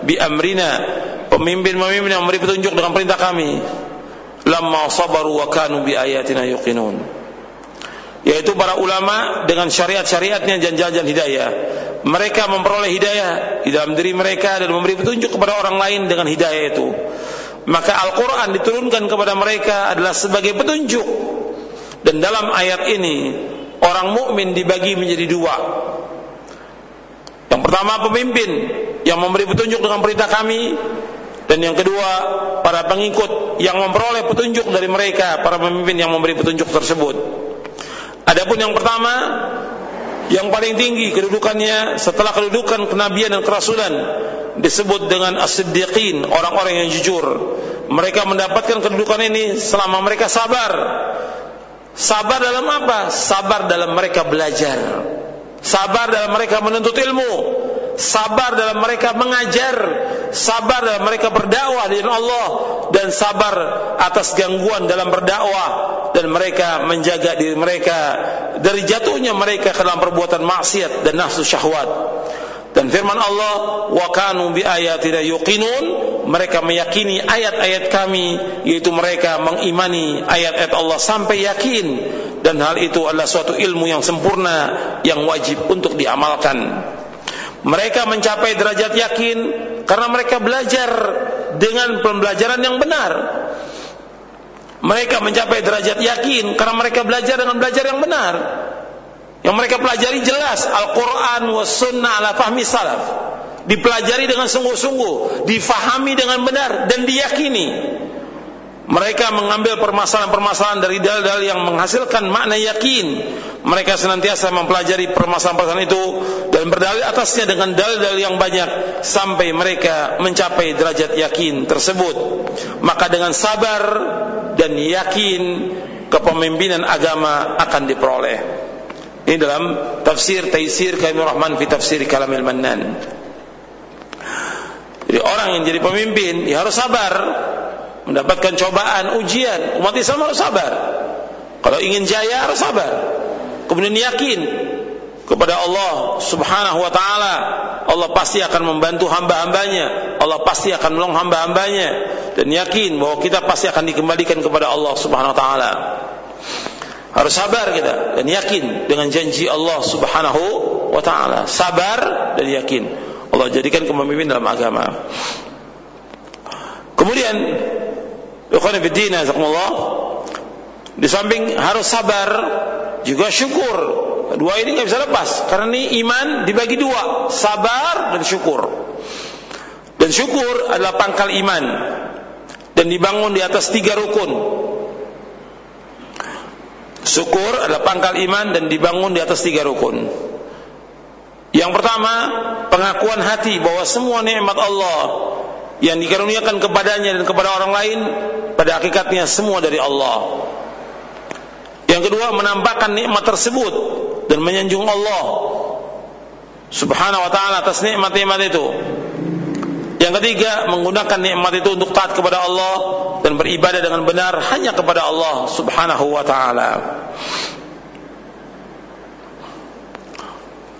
bi amrina. Pemimpin-pemimpin yang memberi petunjuk dengan perintah kami. Lamma sabaru wa kanu bi ayatina yuqinun. Yaitu para ulama dengan syariat-syariatnya dan jalan hidayah. Mereka memperoleh hidayah di dalam diri mereka dan memberi petunjuk kepada orang lain dengan hidayah itu. Maka Al-Quran diturunkan kepada mereka adalah sebagai petunjuk. Dan dalam ayat ini orang mukmin dibagi menjadi dua. Yang pertama pemimpin yang memberi petunjuk dengan perintah kami dan yang kedua para pengikut yang memperoleh petunjuk dari mereka para pemimpin yang memberi petunjuk tersebut. Adapun yang pertama yang paling tinggi kedudukannya setelah kedudukan kenabian dan kerasulan disebut dengan as-siddiqin, orang-orang yang jujur. Mereka mendapatkan kedudukan ini selama mereka sabar Sabar dalam apa? Sabar dalam mereka belajar. Sabar dalam mereka menuntut ilmu. Sabar dalam mereka mengajar. Sabar dalam mereka berdakwah dengan Allah dan sabar atas gangguan dalam berdakwah dan mereka menjaga diri mereka dari jatuhnya mereka ke dalam perbuatan maksiat dan nafsu syahwat. Dan firman Allah, "Wa kanu bi ayatina yuqinun," mereka meyakini ayat-ayat kami, yaitu mereka mengimani ayat-ayat Allah sampai yakin dan hal itu adalah suatu ilmu yang sempurna yang wajib untuk diamalkan. Mereka mencapai derajat yakin karena mereka belajar dengan pembelajaran yang benar. Mereka mencapai derajat yakin karena mereka belajar dengan belajar yang benar. Yang mereka pelajari jelas Al-Quran wa sunnah ala fahmi salaf. Dipelajari dengan sungguh-sungguh, difahami dengan benar dan diyakini. Mereka mengambil permasalahan-permasalahan dari dalil-dalil yang menghasilkan makna yakin. Mereka senantiasa mempelajari permasalahan-permasalahan itu dan berdalil atasnya dengan dalil-dalil yang banyak sampai mereka mencapai derajat yakin tersebut. Maka dengan sabar dan yakin kepemimpinan agama akan diperoleh. Ini dalam tafsir Taisir Kaimur Rahman fi tafsir Kalamil Mannan. Jadi orang yang jadi pemimpin ya harus sabar mendapatkan cobaan, ujian. Umat Islam harus sabar. Kalau ingin jaya harus sabar. Kemudian yakin kepada Allah Subhanahu wa taala. Allah pasti akan membantu hamba-hambanya. Allah pasti akan menolong hamba-hambanya dan yakin bahwa kita pasti akan dikembalikan kepada Allah Subhanahu wa taala. Harus sabar kita dan yakin dengan janji Allah Subhanahu wa taala. Sabar dan yakin. Allah jadikan kepemimpinan dalam agama. Kemudian ikhwan fillah di samping harus sabar juga syukur. Dua ini nggak bisa lepas karena ini iman dibagi dua, sabar dan syukur. Dan syukur adalah pangkal iman dan dibangun di atas tiga rukun Syukur adalah pangkal iman dan dibangun di atas tiga rukun. Yang pertama, pengakuan hati bahwa semua nikmat Allah yang dikaruniakan kepadanya dan kepada orang lain pada hakikatnya semua dari Allah. Yang kedua, menampakkan nikmat tersebut dan menyanjung Allah. Subhanahu wa taala atas nikmat-nikmat itu. Yang ketiga, menggunakan nikmat itu untuk taat kepada Allah dan beribadah dengan benar hanya kepada Allah Subhanahu wa taala.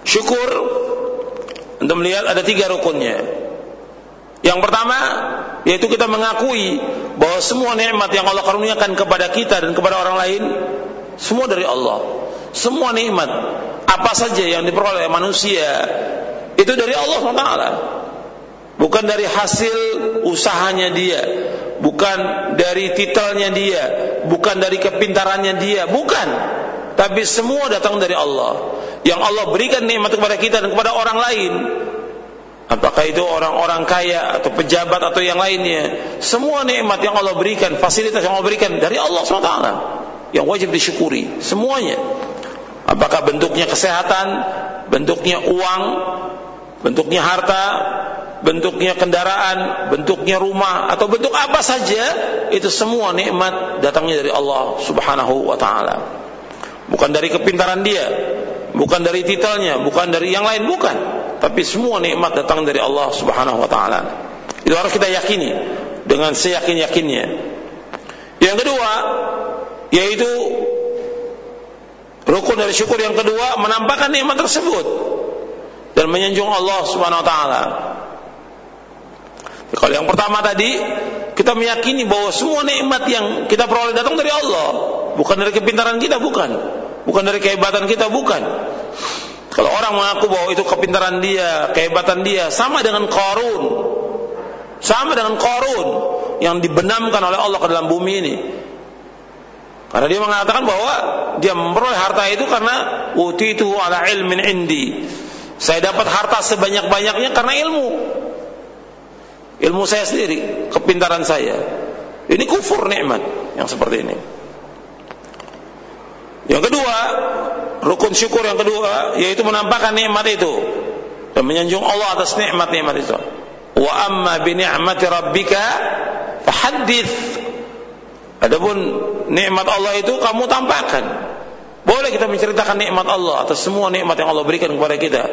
Syukur untuk melihat ada tiga rukunnya. Yang pertama, yaitu kita mengakui bahwa semua nikmat yang Allah karuniakan kepada kita dan kepada orang lain semua dari Allah. Semua nikmat apa saja yang diperoleh oleh manusia itu dari Allah SWT bukan dari hasil usahanya dia bukan dari titelnya dia bukan dari kepintarannya dia bukan. Tapi semua datang dari Allah. Yang Allah berikan nikmat kepada kita dan kepada orang lain apakah itu orang-orang kaya atau pejabat atau yang lainnya? Semua nikmat yang Allah berikan fasilitas yang Allah berikan dari Allah SWT yang wajib disyukuri semuanya. Apakah bentuknya kesehatan, bentuknya uang, bentuknya harta, bentuknya kendaraan, bentuknya rumah atau bentuk apa saja itu semua nikmat datangnya dari Allah Subhanahu wa taala. Bukan dari kepintaran dia, bukan dari titelnya, bukan dari yang lain bukan, tapi semua nikmat datang dari Allah Subhanahu wa taala. Itu harus kita yakini dengan seyakin-yakinnya. Yang kedua yaitu Rukun dari syukur yang kedua menampakkan nikmat tersebut dan menyanjung Allah Subhanahu wa taala. Kalau yang pertama tadi kita meyakini bahwa semua nikmat yang kita peroleh datang dari Allah, bukan dari kepintaran kita, bukan. Bukan dari kehebatan kita, bukan. Kalau orang mengaku bahwa itu kepintaran dia, kehebatan dia, sama dengan Qarun. Sama dengan Qarun yang dibenamkan oleh Allah ke dalam bumi ini. Karena dia mengatakan bahwa dia memperoleh harta itu karena utitu ala ilmin indi. Saya dapat harta sebanyak-banyaknya karena ilmu. Ilmu saya sendiri, kepintaran saya. Ini kufur nikmat yang seperti ini. Yang kedua, rukun syukur yang kedua yaitu menampakkan nikmat itu dan menyanjung Allah atas nikmat-nikmat itu. Wa amma bi ni'mati rabbika fahaddits Adapun nikmat Allah itu kamu tampakkan. Boleh kita menceritakan nikmat Allah atas semua nikmat yang Allah berikan kepada kita.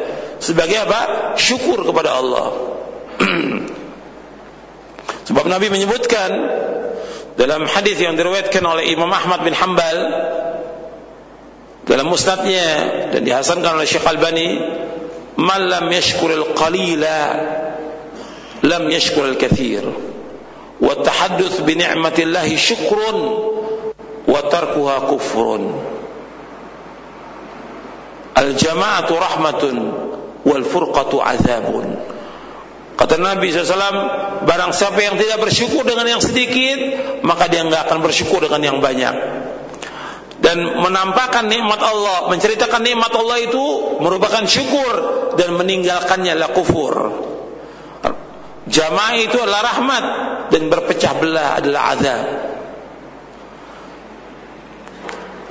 Sebagai apa? Syukur kepada Allah. Sebab Nabi menyebutkan dalam hadis yang diriwayatkan oleh Imam Ahmad bin Hambal dalam musnadnya dan dihasankan oleh Syekh Albani man lam yashkuril qalila lam yashkuril kathir. Wa tahadduth bi ni'matillahi syukrun wa tarkuha kufrun. Al jama'atu rahmatun wal furqatu azabun. Kata Nabi SAW barang siapa yang tidak bersyukur dengan yang sedikit maka dia enggak akan bersyukur dengan yang banyak. Dan menampakkan nikmat Allah, menceritakan nikmat Allah itu merupakan syukur dan meninggalkannya lah kufur. Jamaah itu adalah rahmat dan berpecah belah adalah azab.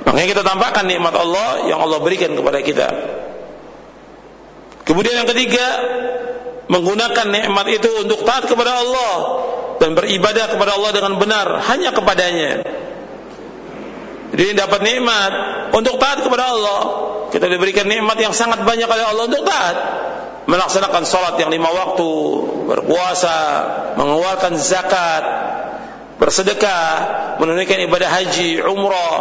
Makanya kita tampakkan nikmat Allah yang Allah berikan kepada kita. Kemudian yang ketiga, menggunakan nikmat itu untuk taat kepada Allah dan beribadah kepada Allah dengan benar hanya kepadanya. Jadi dapat nikmat untuk taat kepada Allah. Kita diberikan nikmat yang sangat banyak oleh Allah untuk taat melaksanakan sholat yang lima waktu, berpuasa, mengeluarkan zakat, bersedekah, menunaikan ibadah haji, umrah,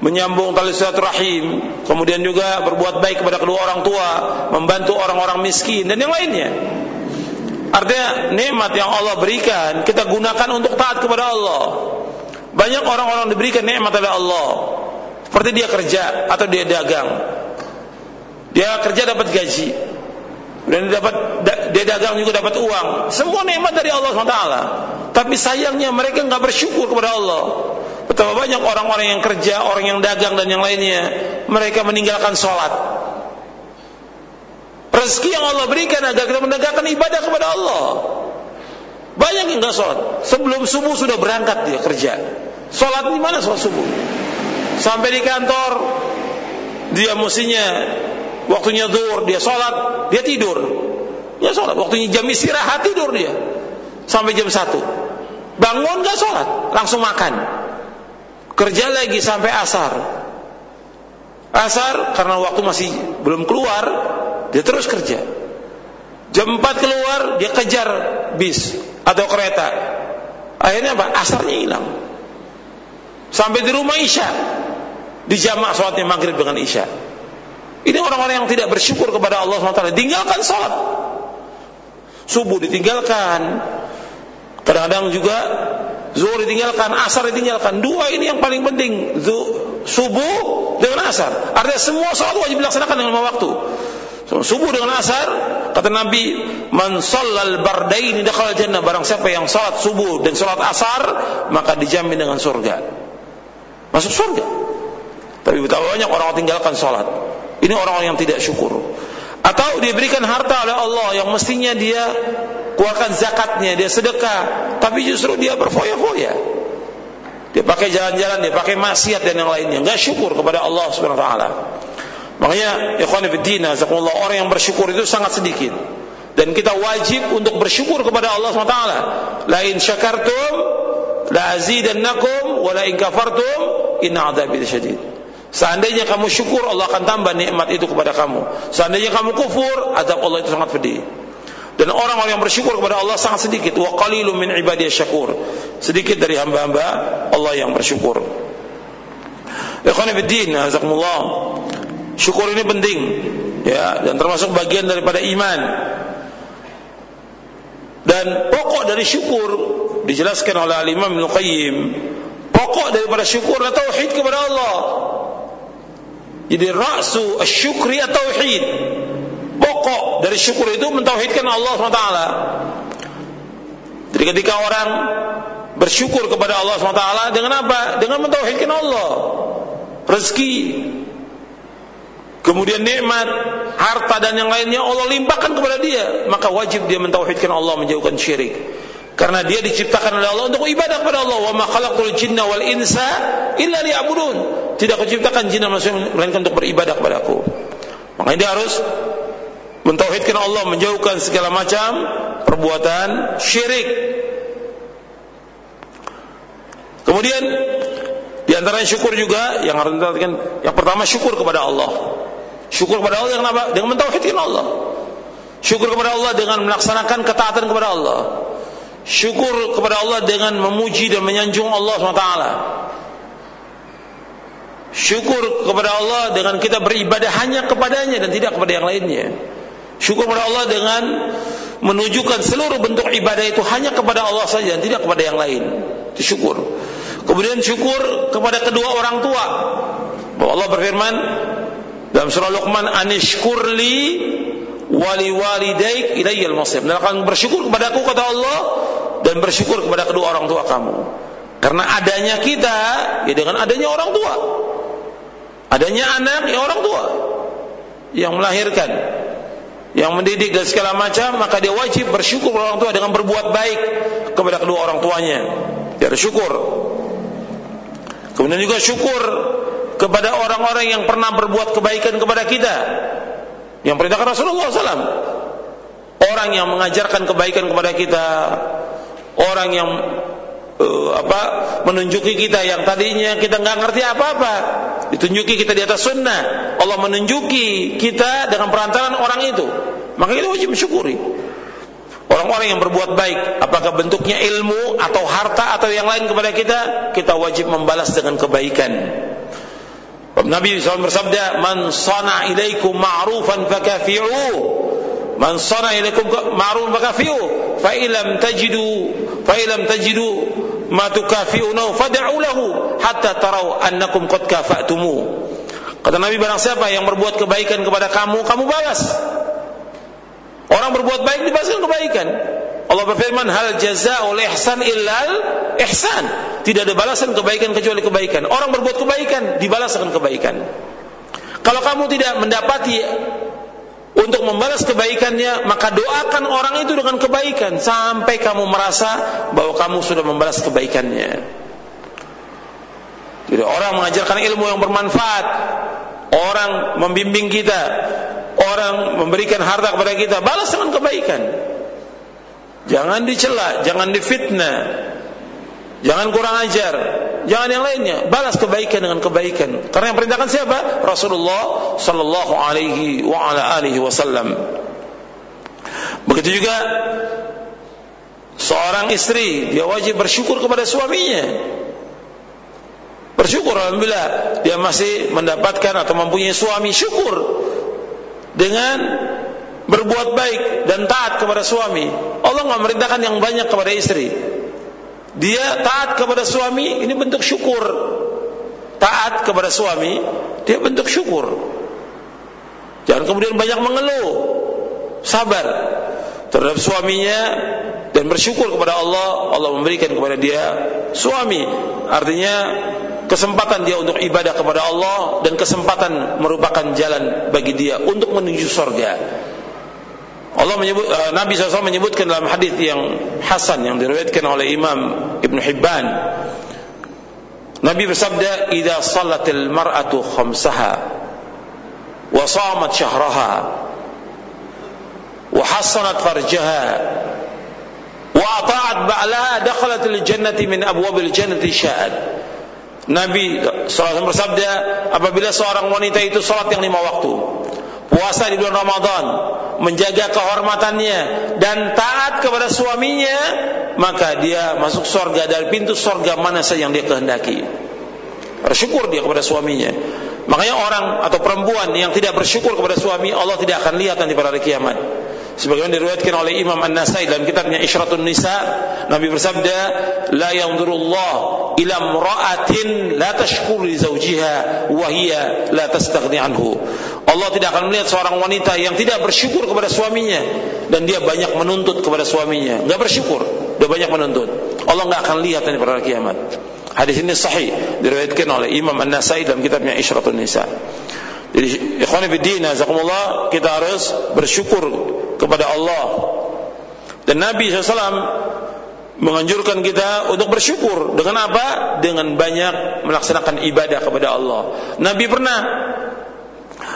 menyambung tali silaturahim, kemudian juga berbuat baik kepada kedua orang tua, membantu orang-orang miskin dan yang lainnya. Artinya nikmat yang Allah berikan kita gunakan untuk taat kepada Allah. Banyak orang-orang diberikan nikmat oleh Allah. Seperti dia kerja atau dia dagang. Dia kerja dapat gaji dan dapat dia dagang juga dapat uang. Semua nikmat dari Allah SWT. Tapi sayangnya mereka nggak bersyukur kepada Allah. Betapa banyak orang-orang yang kerja, orang yang dagang dan yang lainnya, mereka meninggalkan sholat. Rezeki yang Allah berikan agar kita menegakkan ibadah kepada Allah. Banyak yang nggak sholat. Sebelum subuh sudah berangkat dia kerja. Sholat di mana sholat subuh? Sampai di kantor, dia mestinya waktunya zuhur dia sholat dia tidur dia sholat waktunya jam istirahat tidur dia sampai jam satu bangun gak sholat langsung makan kerja lagi sampai asar asar karena waktu masih belum keluar dia terus kerja. Jam 4 keluar, dia kejar bis atau kereta. Akhirnya apa? Asarnya hilang. Sampai di rumah Isya. Dijamak sholatnya maghrib dengan Isya. Ini orang-orang yang tidak bersyukur kepada Allah SWT. Tinggalkan sholat. Subuh ditinggalkan. Kadang-kadang juga zuhur ditinggalkan, asar ditinggalkan. Dua ini yang paling penting. Subuh dengan asar. Artinya semua sholat wajib dilaksanakan dengan waktu. Subuh dengan asar, kata Nabi, "Man shallal bardaini dakhala jannah." Barang siapa yang salat subuh dan salat asar, maka dijamin dengan surga. Masuk surga. Tapi betapa banyak orang tinggalkan salat. Ini orang-orang yang tidak syukur. Atau diberikan harta oleh Allah yang mestinya dia keluarkan zakatnya, dia sedekah, tapi justru dia berfoya-foya. Dia pakai jalan-jalan, dia pakai maksiat dan yang lainnya. Enggak syukur kepada Allah Subhanahu wa taala. Makanya ikhwan fillah, orang yang bersyukur itu sangat sedikit. Dan kita wajib untuk bersyukur kepada Allah SWT. La in syakartum la azidannakum wa la in kafartum inna adzabi syadid. Seandainya kamu syukur Allah akan tambah nikmat itu kepada kamu. Seandainya kamu kufur, azab Allah itu sangat pedih. Dan orang-orang yang bersyukur kepada Allah sangat sedikit. Wa qalilun min ibadiyah syakur. Sedikit dari hamba-hamba Allah yang bersyukur. Ikhwan fillah, jazakumullah. Syukur ini penting ya dan termasuk bagian daripada iman. Dan pokok dari syukur dijelaskan oleh Al-Imam Ibnu Qayyim, pokok daripada syukur adalah tauhid kepada Allah. Jadi ra'su syukri atau tauhid. Pokok dari syukur itu mentauhidkan Allah SWT. Jadi ketika orang bersyukur kepada Allah SWT dengan apa? Dengan mentauhidkan Allah. Rezeki, kemudian nikmat, harta dan yang lainnya Allah limpahkan kepada dia, maka wajib dia mentauhidkan Allah, menjauhkan syirik. Karena dia diciptakan oleh Allah untuk ibadah kepada Allah. Wa ma khalaqul jinna wal insa illa liya'budun. Tidak kuciptakan jin dan manusia melainkan untuk beribadah kepadaku. Makanya dia harus mentauhidkan Allah, menjauhkan segala macam perbuatan syirik. Kemudian di antara syukur juga yang harus kita yang pertama syukur kepada Allah. Syukur kepada Allah dengan apa? Dengan mentauhidkan Allah. Syukur kepada Allah dengan melaksanakan ketaatan kepada Allah. Syukur kepada Allah dengan memuji dan menyanjung Allah SWT. Syukur kepada Allah dengan kita beribadah hanya kepadanya dan tidak kepada yang lainnya. Syukur kepada Allah dengan menunjukkan seluruh bentuk ibadah itu hanya kepada Allah saja tidak kepada yang lain. Itu syukur. Kemudian syukur kepada kedua orang tua. Bahwa Allah berfirman, dalam surah Luqman anishkurli wali walidaik ilayyal masir. Dan akan bersyukur kepadaku kata Allah dan bersyukur kepada kedua orang tua kamu. Karena adanya kita ya dengan adanya orang tua. Adanya anak ya orang tua yang melahirkan, yang mendidik dan segala macam, maka dia wajib bersyukur kepada orang tua dengan berbuat baik kepada kedua orang tuanya. Dia bersyukur. Kemudian juga syukur kepada orang-orang yang pernah berbuat kebaikan kepada kita. Yang perintahkan Rasulullah SAW. Orang yang mengajarkan kebaikan kepada kita, orang yang uh, apa menunjuki kita yang tadinya kita nggak ngerti apa-apa, ditunjuki kita di atas sunnah. Allah menunjuki kita dengan perantaran orang itu. Maka kita wajib mensyukuri. Orang-orang yang berbuat baik, apakah bentuknya ilmu atau harta atau yang lain kepada kita, kita wajib membalas dengan kebaikan. Nabi SAW bersabda, "Man sana ilaikum ma'rufan fakafi'u." Man sana ilaikum ma'rufan fakafi'u. Fa illam tajidu fa illam tajidu ma tukafi'una fad'u lahu hatta tarau annakum qad kafa'tumu. Kata Nabi barang siapa yang berbuat kebaikan kepada kamu, kamu balas. Orang berbuat baik dibalaskan kebaikan. Allah berfirman hal jazaa'ul ihsan illal ihsan. Tidak ada balasan kebaikan kecuali kebaikan. Orang berbuat kebaikan dibalas dengan kebaikan. Kalau kamu tidak mendapati untuk membalas kebaikannya, maka doakan orang itu dengan kebaikan sampai kamu merasa bahwa kamu sudah membalas kebaikannya. Jadi orang mengajarkan ilmu yang bermanfaat, orang membimbing kita, orang memberikan harta kepada kita, balas dengan kebaikan. Jangan dicela, jangan difitnah. Jangan kurang ajar. Jangan yang lainnya. Balas kebaikan dengan kebaikan. Karena yang perintahkan siapa? Rasulullah sallallahu alaihi wa ala alihi wasallam. Begitu juga seorang istri dia wajib bersyukur kepada suaminya. Bersyukur alhamdulillah dia masih mendapatkan atau mempunyai suami syukur dengan berbuat baik dan taat kepada suami. Allah nggak merintahkan yang banyak kepada istri. Dia taat kepada suami, ini bentuk syukur. Taat kepada suami, dia bentuk syukur. Jangan kemudian banyak mengeluh. Sabar terhadap suaminya dan bersyukur kepada Allah, Allah memberikan kepada dia suami. Artinya kesempatan dia untuk ibadah kepada Allah dan kesempatan merupakan jalan bagi dia untuk menuju surga. Allah menyebut uh, Nabi SAW menyebutkan dalam hadis yang hasan yang diriwayatkan oleh Imam Ibn Hibban. Nabi bersabda idza salatil mar'atu khamsaha wa shamat syahraha wa hasanat farjaha wa ata'at ba'laha dakhalat al jannati min abwabil jannati sya'ad Nabi SAW bersabda apabila seorang wanita itu salat yang lima waktu puasa di bulan Ramadan, menjaga kehormatannya dan taat kepada suaminya, maka dia masuk surga dari pintu surga mana saja yang dia kehendaki. Bersyukur dia kepada suaminya. Makanya orang atau perempuan yang tidak bersyukur kepada suami, Allah tidak akan lihat nanti pada hari kiamat sebagaimana diriwayatkan oleh Imam An-Nasai dalam kitabnya Isyratun Nisa Nabi bersabda la yanzurullah ila imra'atin la tashkur li zawjiha wa hiya la tastaghni anhu. Allah tidak akan melihat seorang wanita yang tidak bersyukur kepada suaminya dan dia banyak menuntut kepada suaminya. Enggak bersyukur dia banyak menuntut. Allah enggak akan lihat nanti pada kiamat. Hadis ini sahih diriwayatkan oleh Imam An-Nasai dalam kitabnya Isyratun Nisa jadi ikhwan fillah azakumullah kita harus bersyukur kepada Allah. Dan Nabi SAW menganjurkan kita untuk bersyukur dengan apa? Dengan banyak melaksanakan ibadah kepada Allah. Nabi pernah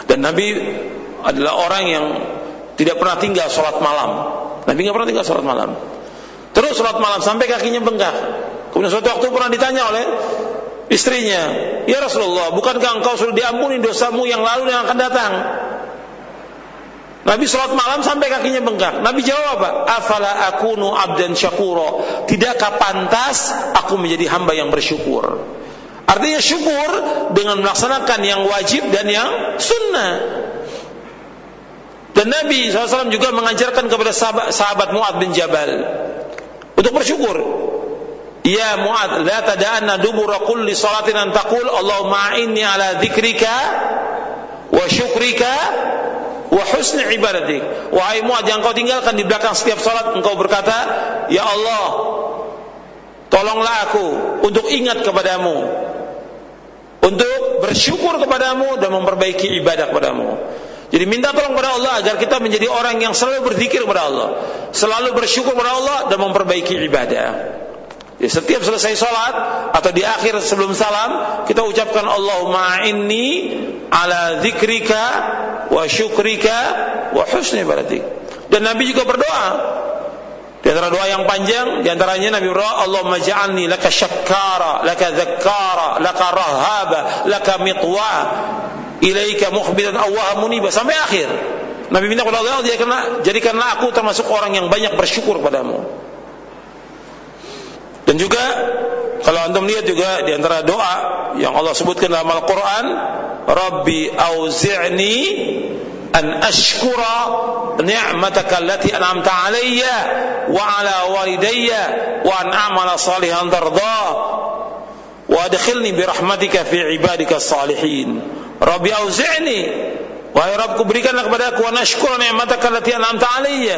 dan Nabi adalah orang yang tidak pernah tinggal sholat malam. Nabi nggak pernah tinggal sholat malam. Terus sholat malam sampai kakinya bengkak. Kemudian suatu waktu pernah ditanya oleh istrinya, Ya Rasulullah, bukankah engkau sudah diampuni dosamu yang lalu dan yang akan datang? Nabi sholat malam sampai kakinya bengkak. Nabi jawab apa? Afala akunu abdan syakuro. Tidakkah pantas aku menjadi hamba yang bersyukur? Artinya syukur dengan melaksanakan yang wajib dan yang sunnah. Dan Nabi SAW juga mengajarkan kepada sahabat, sahabat Mu'ad bin Jabal untuk bersyukur. Ya Mu'ad, la tada'anna dubura kulli salatin an taqul Allahumma inni ala dzikrika wa syukrika wa husni ibadatik. Wahai Muad yang kau tinggalkan di belakang setiap salat engkau berkata, Ya Allah, tolonglah aku untuk ingat kepadamu, untuk bersyukur kepadamu dan memperbaiki ibadah kepadamu. Jadi minta tolong kepada Allah agar kita menjadi orang yang selalu berzikir kepada Allah, selalu bersyukur kepada Allah dan memperbaiki ibadah. Jadi setiap selesai sholat atau di akhir sebelum salam kita ucapkan Allahumma inni ala zikrika wa syukrika wa husni ibadatik. Dan Nabi juga berdoa. Di antara doa yang panjang, di antaranya Nabi berdoa, Allahumma ja'alni laka syakkara, laka zakkara, laka rahaba, laka mitwa, ilaika mukhbiran awwaha muniba sampai akhir. Nabi minta kepada Allah, jadikanlah aku termasuk orang yang banyak bersyukur padamu. Dan juga kalau antum lihat juga di antara doa yang Allah sebutkan dalam Al-Qur'an, Rabbi auzi'ni an ashkura ni'mataka allati an'amta alayya wa ala walidayya wa an a'mala salihan tarda wa adkhilni bi rahmatika fi ibadika salihin. Rabbi auzi'ni Wahai Rabbku berikanlah kepada aku an ashkura ni'mataka allati an'amta alayya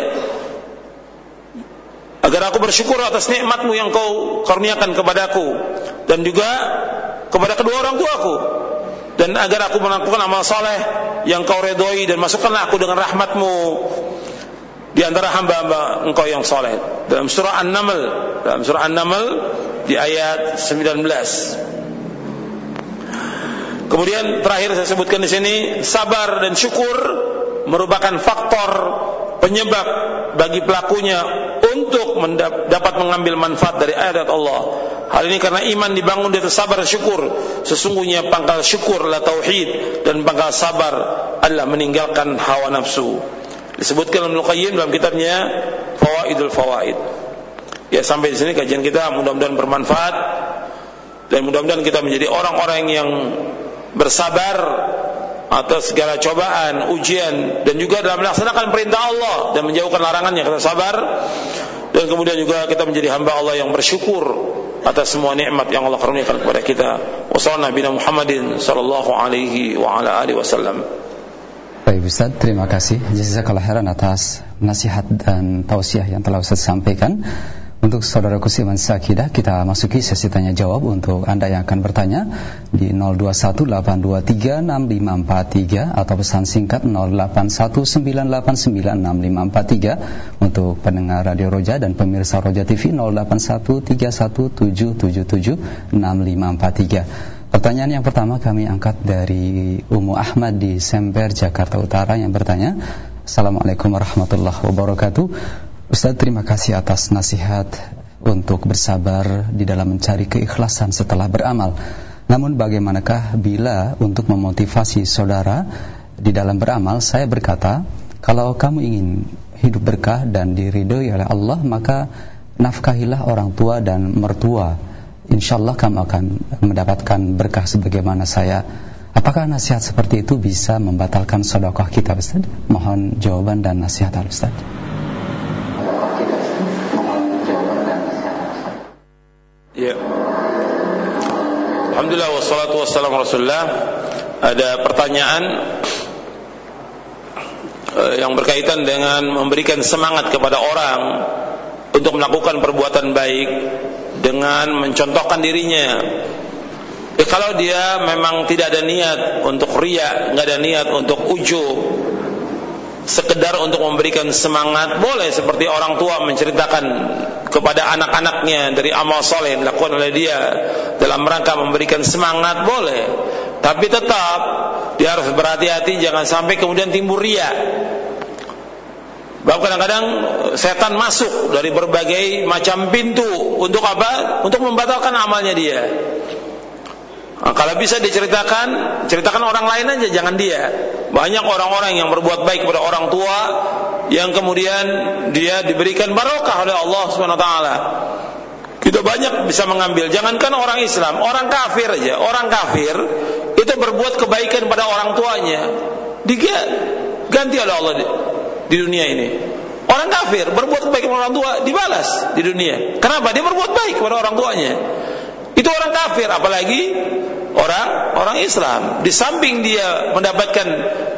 agar aku bersyukur atas nikmatmu yang kau karuniakan kepadaku. Dan juga kepada kedua orang tuaku. Dan agar aku melakukan amal saleh yang kau redoi dan masukkanlah aku dengan rahmatmu di antara hamba-hamba engkau yang saleh dalam surah An-Naml dalam surah An-Naml di ayat 19 kemudian terakhir saya sebutkan di sini sabar dan syukur merupakan faktor penyebab bagi pelakunya untuk dapat mengambil manfaat dari ayat Allah. Hal ini karena iman dibangun di atas sabar dan syukur. Sesungguhnya pangkal syukur adalah tauhid dan pangkal sabar adalah meninggalkan hawa nafsu. Disebutkan Ibnu Qayyim dalam kitabnya Fawaidul Fawaid. Ya sampai di sini kajian kita mudah-mudahan bermanfaat dan mudah-mudahan kita menjadi orang-orang yang bersabar atas segala cobaan, ujian dan juga dalam melaksanakan perintah Allah dan menjauhkan larangannya kita sabar dan kemudian juga kita menjadi hamba Allah yang bersyukur atas semua nikmat yang Allah karuniakan kepada kita. Wassalamualaikum Muhammadin sallallahu alaihi wa ala alihi wasallam. Baik Ustaz, terima kasih jazakallahu khairan atas nasihat dan tausiah yang telah Ustaz sampaikan. Untuk saudara Kusiman Sakidah, kita masuki sesi tanya jawab untuk Anda yang akan bertanya di 0218236543 atau pesan singkat 0819896543 untuk pendengar Radio Roja dan pemirsa Roja TV 081317776543. Pertanyaan yang pertama kami angkat dari Umu Ahmad di Semper, Jakarta Utara yang bertanya Assalamualaikum warahmatullahi wabarakatuh Ustaz terima kasih atas nasihat untuk bersabar di dalam mencari keikhlasan setelah beramal. Namun bagaimanakah bila untuk memotivasi saudara di dalam beramal saya berkata, kalau kamu ingin hidup berkah dan diridhoi oleh Allah maka nafkahilah orang tua dan mertua. Insyaallah kamu akan mendapatkan berkah sebagaimana saya. Apakah nasihat seperti itu bisa membatalkan sedekah kita Ustaz? Mohon jawaban dan nasihat Ustaz. Alhamdulillah wassalatu wassalamu rasulullah. Ada pertanyaan uh, yang berkaitan dengan memberikan semangat kepada orang untuk melakukan perbuatan baik dengan mencontohkan dirinya. Eh, kalau dia memang tidak ada niat untuk ria, nggak ada niat untuk ujub, sekedar untuk memberikan semangat boleh seperti orang tua menceritakan kepada anak-anaknya dari amal soleh yang dilakukan oleh dia dalam rangka memberikan semangat boleh tapi tetap dia harus berhati-hati jangan sampai kemudian timbul ria Bahkan kadang-kadang setan masuk dari berbagai macam pintu untuk apa? Untuk membatalkan amalnya dia. Nah, kalau bisa diceritakan, ceritakan orang lain aja, jangan dia. Banyak orang-orang yang berbuat baik kepada orang tua yang kemudian dia diberikan barokah oleh Allah Subhanahu taala. Kita banyak bisa mengambil. Jangankan orang Islam, orang kafir aja. Orang kafir itu berbuat kebaikan pada orang tuanya. Dia ganti oleh Allah di, di dunia ini. Orang kafir berbuat kebaikan kepada orang tua dibalas di dunia. Kenapa? Dia berbuat baik kepada orang tuanya. Itu orang kafir, apalagi orang orang Islam. Di samping dia mendapatkan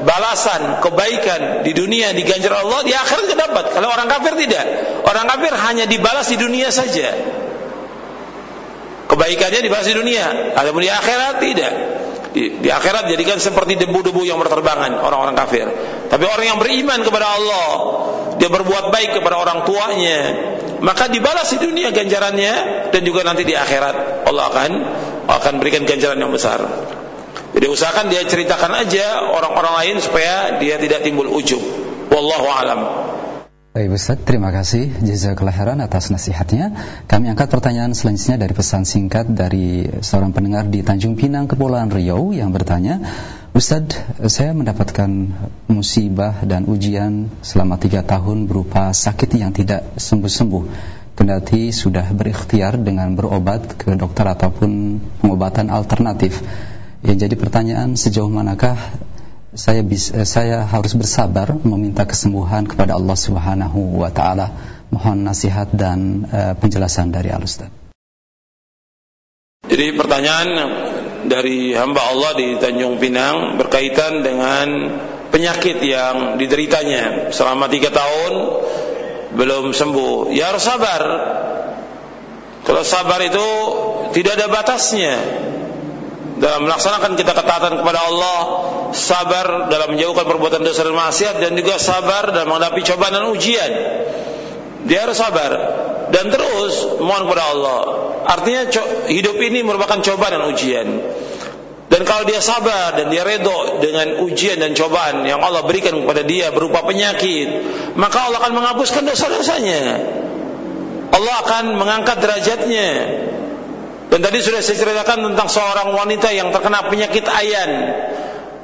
balasan kebaikan di dunia diganjar Allah, di akhirat dapat. Kalau orang kafir tidak. Orang kafir hanya dibalas di dunia saja. Kebaikannya dibalas di dunia, adapun di akhirat tidak. Di, di akhirat jadikan seperti debu-debu yang berterbangan orang-orang kafir. Tapi orang yang beriman kepada Allah, dia berbuat baik kepada orang tuanya, maka dibalas di dunia ganjarannya dan juga nanti di akhirat Allah akan akan berikan ganjaran yang besar. Jadi usahakan dia ceritakan aja orang-orang lain supaya dia tidak timbul ujub. Wallahu alam. Baik Ustaz, terima kasih jazakallah khairan atas nasihatnya. Kami angkat pertanyaan selanjutnya dari pesan singkat dari seorang pendengar di Tanjung Pinang, Kepulauan Riau yang bertanya, Ustaz, saya mendapatkan musibah dan ujian selama tiga tahun berupa sakit yang tidak sembuh-sembuh. Kendati sudah berikhtiar dengan berobat ke dokter ataupun pengobatan alternatif. Yang jadi pertanyaan sejauh manakah saya bisa, saya harus bersabar meminta kesembuhan kepada Allah Subhanahu wa taala. Mohon nasihat dan uh, penjelasan dari Al Ustaz. Jadi pertanyaan dari hamba Allah di Tanjung Pinang berkaitan dengan penyakit yang dideritanya selama tiga tahun belum sembuh. Ya harus sabar. Kalau sabar itu tidak ada batasnya dalam melaksanakan kita ketaatan kepada Allah, sabar dalam menjauhkan perbuatan dosa dan maksiat dan juga sabar dalam menghadapi cobaan dan ujian. Dia harus sabar dan terus mohon kepada Allah. Artinya hidup ini merupakan cobaan dan ujian. Dan kalau dia sabar dan dia redo dengan ujian dan cobaan yang Allah berikan kepada dia berupa penyakit, maka Allah akan menghapuskan dosa-dosanya. Allah akan mengangkat derajatnya. Dan tadi sudah saya ceritakan tentang seorang wanita yang terkena penyakit ayan.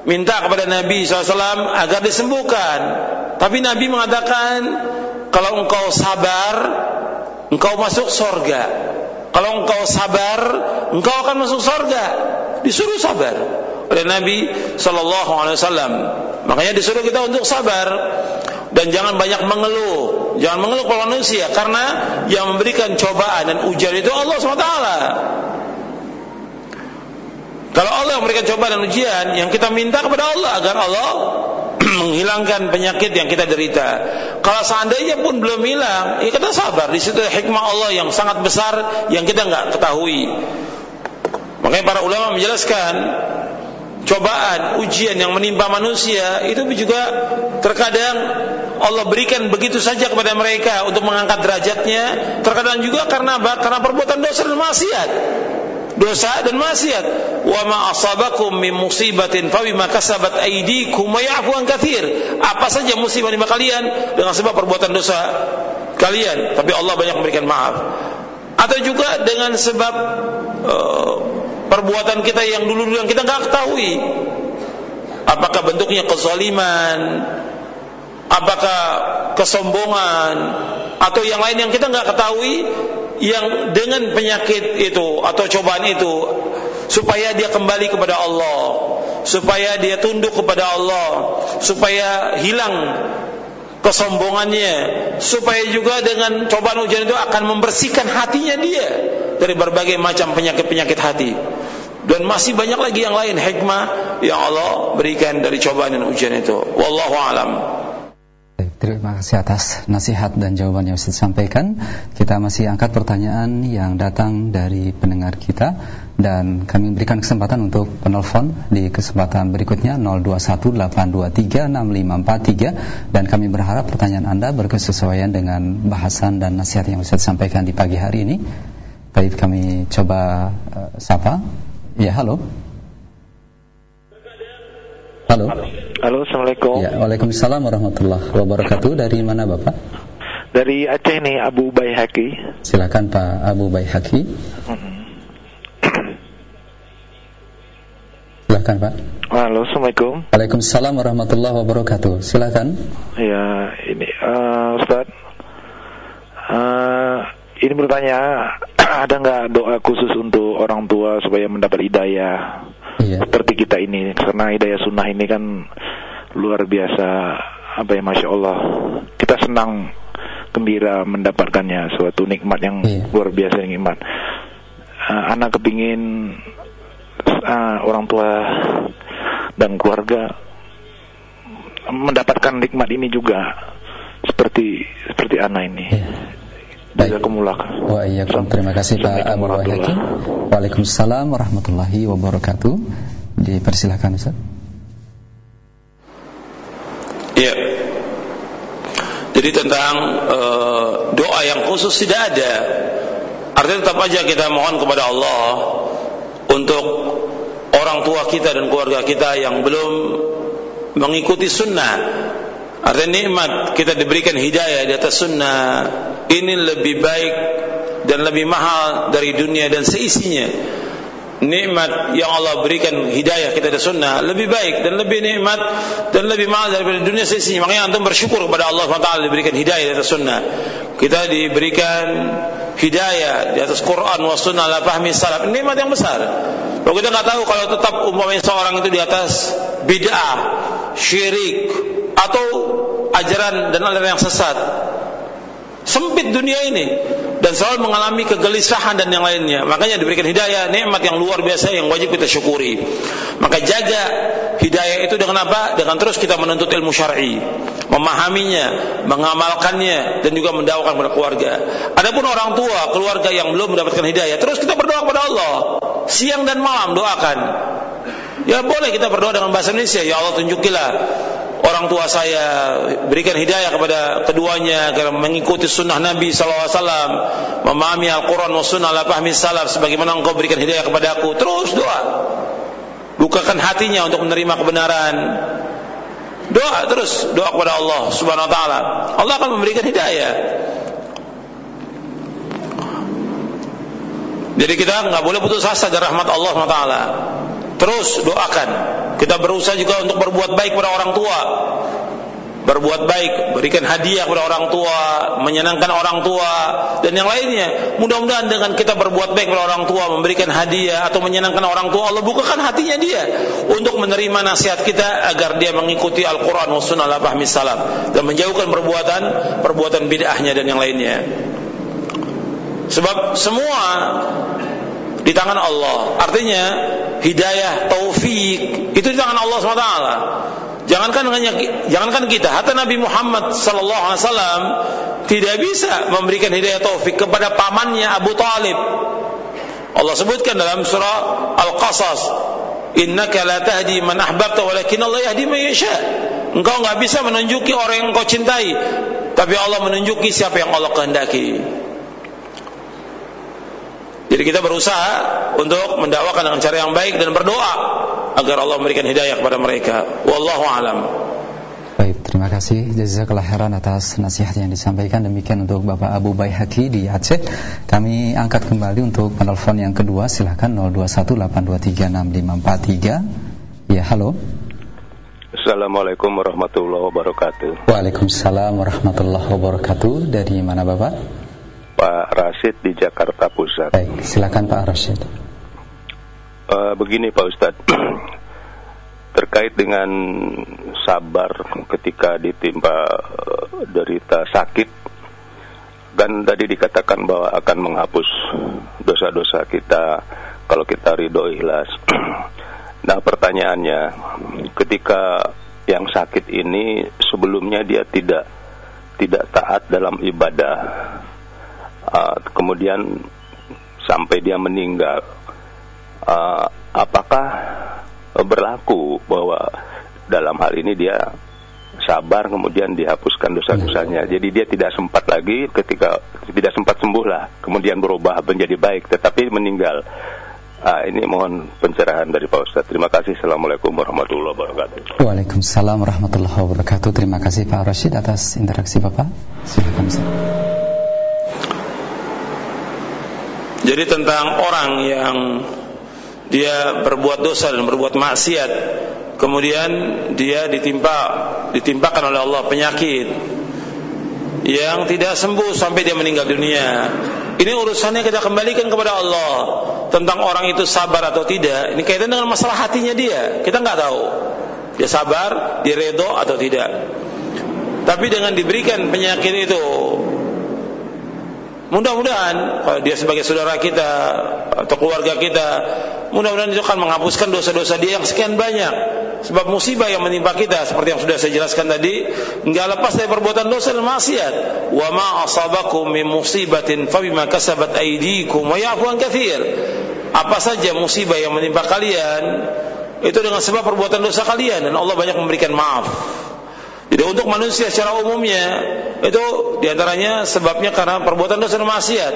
Minta kepada Nabi SAW agar disembuhkan. Tapi Nabi mengatakan, kalau engkau sabar, engkau masuk sorga. Kalau engkau sabar, engkau akan masuk sorga. Disuruh sabar oleh Nabi Sallallahu Alaihi Wasallam. Makanya disuruh kita untuk sabar dan jangan banyak mengeluh. Jangan mengeluh kalau manusia karena yang memberikan cobaan dan ujian itu Allah SWT. Kalau Allah memberikan cobaan dan ujian, yang kita minta kepada Allah agar Allah menghilangkan penyakit yang kita derita. Kalau seandainya pun belum hilang, ya kita sabar. Di situ hikmah Allah yang sangat besar yang kita nggak ketahui. Makanya para ulama menjelaskan cobaan, ujian yang menimpa manusia itu juga terkadang Allah berikan begitu saja kepada mereka untuk mengangkat derajatnya, terkadang juga karena karena perbuatan dosa dan maksiat. Dosa dan maksiat. Wa ma asabakum min musibatin fa bima kasabat aydikum wa. Apa saja musibah di kalian dengan sebab perbuatan dosa kalian, tapi Allah banyak memberikan maaf. Atau juga dengan sebab uh, perbuatan kita yang dulu-dulu yang kita nggak ketahui. Apakah bentuknya kezaliman, apakah kesombongan, atau yang lain yang kita nggak ketahui, yang dengan penyakit itu atau cobaan itu supaya dia kembali kepada Allah, supaya dia tunduk kepada Allah, supaya hilang kesombongannya supaya juga dengan cobaan ujian itu akan membersihkan hatinya dia dari berbagai macam penyakit-penyakit hati. Dan masih banyak lagi yang lain hikmah yang Allah berikan dari cobaan dan ujian itu. Wallahu alam Terima kasih atas nasihat dan jawaban yang Ustaz sampaikan. Kita masih angkat pertanyaan yang datang dari pendengar kita dan kami berikan kesempatan untuk penelpon di kesempatan berikutnya 0218236543 dan kami berharap pertanyaan Anda berkesesuaian dengan bahasan dan nasihat yang Ustaz sampaikan di pagi hari ini. Baik, kami coba uh, sapa. Ya, halo. Halo. Halo, Assalamualaikum. Ya, Waalaikumsalam warahmatullahi wabarakatuh. Dari mana Bapak? Dari Aceh nih, Abu Bayhaki. Silakan Pak Abu Bayhaki. Silakan Pak. Halo, Assalamualaikum. Waalaikumsalam warahmatullahi wabarakatuh. Silakan. Ya, ini uh, Ustaz. Uh, ini bertanya, ada nggak doa khusus untuk orang tua supaya mendapat hidayah? Iya. seperti kita ini karena hidayah sunnah ini kan luar biasa apa ya masya Allah kita senang gembira mendapatkannya suatu nikmat yang iya. luar biasa nikmat uh, anak kepingin uh, orang tua dan keluarga mendapatkan nikmat ini juga seperti seperti anak ini iya. Baik. Wa iyyakum. Terima kasih Pak Abu Wahaki. Waalaikumsalam warahmatullahi wabarakatuh. Dipersilakan Ustaz. Iya. Jadi tentang uh, doa yang khusus tidak ada. Artinya tetap aja kita mohon kepada Allah untuk orang tua kita dan keluarga kita yang belum mengikuti sunnah Artinya nikmat kita diberikan hidayah di atas sunnah ini lebih baik dan lebih mahal dari dunia dan seisinya. Nikmat yang Allah berikan hidayah kita di sunnah lebih baik dan lebih nikmat dan lebih mahal daripada dunia seisinya. Makanya antum bersyukur kepada Allah SWT diberikan hidayah atas sunnah. Kita diberikan hidayah di atas Quran wa sunnah la fahmi salaf. Nikmat yang besar. Kalau kita nggak tahu kalau tetap umpamanya seorang itu di atas bid'ah, syirik, atau ajaran dan aliran yang sesat. Sempit dunia ini dan selalu mengalami kegelisahan dan yang lainnya. Makanya diberikan hidayah, nikmat yang luar biasa yang wajib kita syukuri. Maka jaga hidayah itu dengan apa? Dengan terus kita menuntut ilmu syar'i, memahaminya, mengamalkannya dan juga mendakwakan kepada keluarga. Adapun orang tua, keluarga yang belum mendapatkan hidayah, terus kita berdoa kepada Allah. Siang dan malam doakan. Ya boleh kita berdoa dengan bahasa Indonesia, ya Allah tunjukilah orang tua saya berikan hidayah kepada keduanya agar mengikuti sunnah Nabi SAW memahami Al-Quran wa sunnah ala fahmi salaf sebagaimana engkau berikan hidayah kepada aku. Terus doa. Bukakan hatinya untuk menerima kebenaran. Doa terus. Doa kepada Allah subhanahu wa ta'ala. Allah akan memberikan hidayah. Jadi kita nggak boleh putus asa dari rahmat Allah Taala. Terus doakan. Kita berusaha juga untuk berbuat baik pada orang tua berbuat baik, berikan hadiah kepada orang tua, menyenangkan orang tua dan yang lainnya. Mudah-mudahan dengan kita berbuat baik kepada orang tua, memberikan hadiah atau menyenangkan orang tua, Allah bukakan hatinya dia untuk menerima nasihat kita agar dia mengikuti Al-Qur'an wa sunnah salaf dan menjauhkan perbuatan perbuatan bid'ahnya dan yang lainnya. Sebab semua di tangan Allah. Artinya hidayah, taufik itu di tangan Allah SWT. Jangankan hanya jangankan kita, hatta Nabi Muhammad sallallahu alaihi wasallam tidak bisa memberikan hidayah taufik kepada pamannya Abu Talib. Allah sebutkan dalam surah Al-Qasas, "Innaka la tahdi man ahbabta walakin Allah yahdi man yasha." Engkau enggak bisa menunjuki orang yang engkau cintai, tapi Allah menunjuki siapa yang Allah kehendaki. Jadi kita berusaha untuk mendakwakan dengan cara yang baik dan berdoa agar Allah memberikan hidayah kepada mereka. Wallahu alam. Baik, terima kasih jazakallah khairan atas nasihat yang disampaikan. Demikian untuk Bapak Abu Baihaqi di Aceh. Kami angkat kembali untuk penelpon yang kedua. Silahkan 0218236543. Ya, halo. Assalamualaikum warahmatullahi wabarakatuh. Waalaikumsalam warahmatullahi wabarakatuh. Dari mana Bapak? Pak Rashid di Jakarta Pusat. Baik, silakan Pak Rashid. Uh, begini Pak Ustadz, terkait dengan sabar ketika ditimpa uh, derita sakit, kan tadi dikatakan bahwa akan menghapus dosa-dosa kita kalau kita ridho ikhlas. nah pertanyaannya, ketika yang sakit ini sebelumnya dia tidak tidak taat dalam ibadah uh, kemudian sampai dia meninggal uh, apakah berlaku bahwa dalam hal ini dia sabar kemudian dihapuskan dosa-dosanya. Jadi dia tidak sempat lagi ketika tidak sempat sembuh lah, kemudian berubah menjadi baik tetapi meninggal. Uh, ini mohon pencerahan dari Pak Ustaz. Terima kasih. Assalamualaikum warahmatullahi wabarakatuh. Waalaikumsalam warahmatullahi wabarakatuh. Terima kasih Pak Rashid atas interaksi Bapak. Silakan Ustaz. Jadi tentang orang yang dia berbuat dosa dan berbuat maksiat, kemudian dia ditimpa ditimpakan oleh Allah penyakit yang tidak sembuh sampai dia meninggal dunia. Ini urusannya kita kembalikan kepada Allah tentang orang itu sabar atau tidak. Ini kaitan dengan masalah hatinya dia. Kita nggak tahu dia sabar, dia redo atau tidak. Tapi dengan diberikan penyakit itu Mudah-mudahan dia sebagai saudara kita atau keluarga kita, mudah-mudahan itu akan menghapuskan dosa-dosa dia yang sekian banyak. Sebab musibah yang menimpa kita seperti yang sudah saya jelaskan tadi, enggak lepas dari perbuatan dosa dan maksiat. Wa ma asabakum min musibatin fabima kasabat aydikum wa ya'fu an katsir. Apa saja musibah yang menimpa kalian itu dengan sebab perbuatan dosa kalian dan Allah banyak memberikan maaf. Jadi untuk manusia secara umumnya itu di antaranya sebabnya karena perbuatan dosa dan maksiat.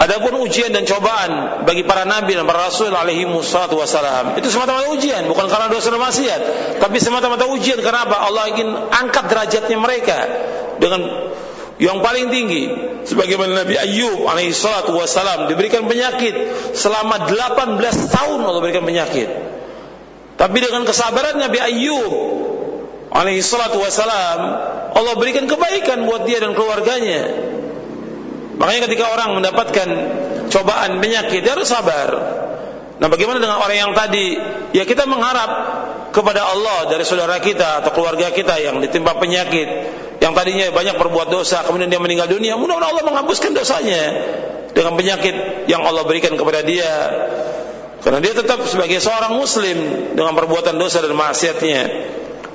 Adapun ujian dan cobaan bagi para nabi dan para rasul alaihi wassalatu wassalam itu semata-mata ujian bukan karena dosa dan maksiat, tapi semata-mata ujian karena? Allah ingin angkat derajatnya mereka dengan yang paling tinggi sebagaimana Nabi Ayyub alaihi salatu wassalam diberikan penyakit selama 18 tahun Allah berikan penyakit. Tapi dengan kesabaran Nabi Ayyub alaihi salatu wasalam Allah berikan kebaikan buat dia dan keluarganya. Makanya ketika orang mendapatkan cobaan penyakit dia harus sabar. Nah bagaimana dengan orang yang tadi? Ya kita mengharap kepada Allah dari saudara kita atau keluarga kita yang ditimpa penyakit yang tadinya banyak berbuat dosa kemudian dia meninggal dunia. Mudah-mudahan Allah menghapuskan dosanya dengan penyakit yang Allah berikan kepada dia. Karena dia tetap sebagai seorang muslim dengan perbuatan dosa dan maksiatnya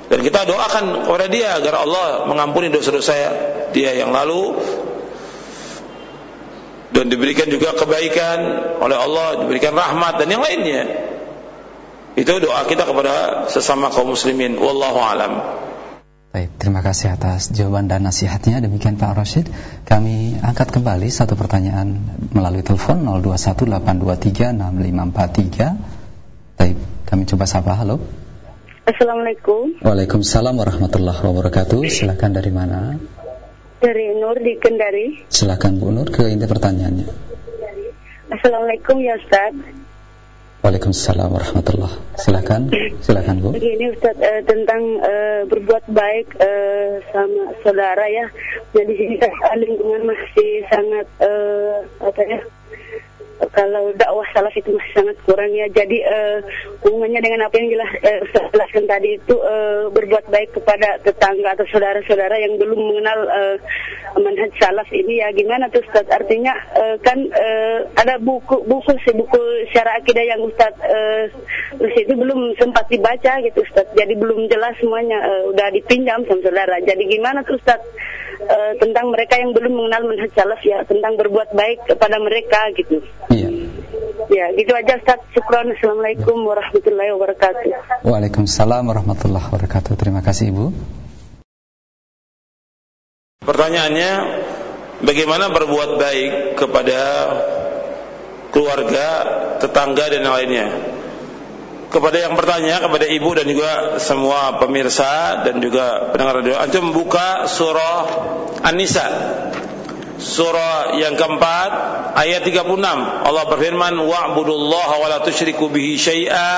dan kita doakan kepada dia agar Allah mengampuni dosa-dosa dia yang lalu dan diberikan juga kebaikan oleh Allah, diberikan rahmat dan yang lainnya. Itu doa kita kepada sesama kaum muslimin. Wallahu alam. Baik, terima kasih atas jawaban dan nasihatnya. Demikian Pak Rashid. Kami angkat kembali satu pertanyaan melalui telepon 0218236543. Baik, kami coba sapa. Halo. Assalamualaikum. Waalaikumsalam warahmatullahi wabarakatuh. Silakan dari mana? Dari Nur di Kendari. Silakan Bu Nur ke inti pertanyaannya. Assalamualaikum ya Ustaz. Waalaikumsalam warahmatullah. Silakan, silakan Bu. Begini Ustaz uh, tentang uh, berbuat baik uh, sama saudara ya. Jadi sini lingkungan masih sangat apa ya kalau dakwah salaf itu masih sangat kurang ya. Jadi uh, hubungannya dengan apa yang jelas uh, tadi itu uh, berbuat baik kepada tetangga atau saudara-saudara yang belum mengenal uh, manhaj salaf ini ya gimana tuh Ustaz? Artinya uh, kan uh, ada buku buku sih buku syara akidah yang Ustaz uh, itu belum sempat dibaca gitu Ustaz. Jadi belum jelas semuanya uh, udah dipinjam sama saudara. Jadi gimana tuh Ustaz? Uh, tentang mereka yang belum mengenal manhaj salaf ya, tentang berbuat baik kepada mereka gitu. Iya. Ya, gitu aja Ustaz. Syukran. Assalamualaikum warahmatullahi wabarakatuh. Waalaikumsalam warahmatullahi wabarakatuh. Terima kasih Ibu. Pertanyaannya, bagaimana berbuat baik kepada keluarga, tetangga dan lainnya? Kepada yang bertanya kepada ibu dan juga semua pemirsa dan juga pendengar radio. Antum buka surah An-Nisa. Surah yang keempat ayat 36 Allah berfirman wa'budullaha wa la tusyriku bihi syai'a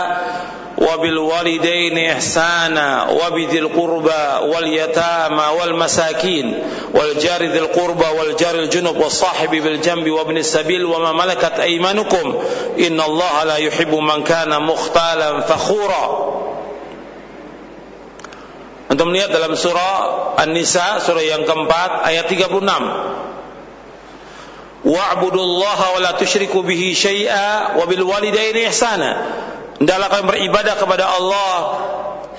وبالوالدين إحسانا وبذي القربى واليتامى والمساكين والجار ذي القربى والجار الجنب والصاحب بالجنب وابن السبيل وما ملكت أيمانكم إن الله لا يحب من كان مختالا فخورا. Untuk melihat dalam surah An-Nisa surah yang keempat ayat 36 Wa'budullaha wa la tusyriku bihi syai'a wa bil walidaini ihsana. Hendaklah kalian beribadah kepada Allah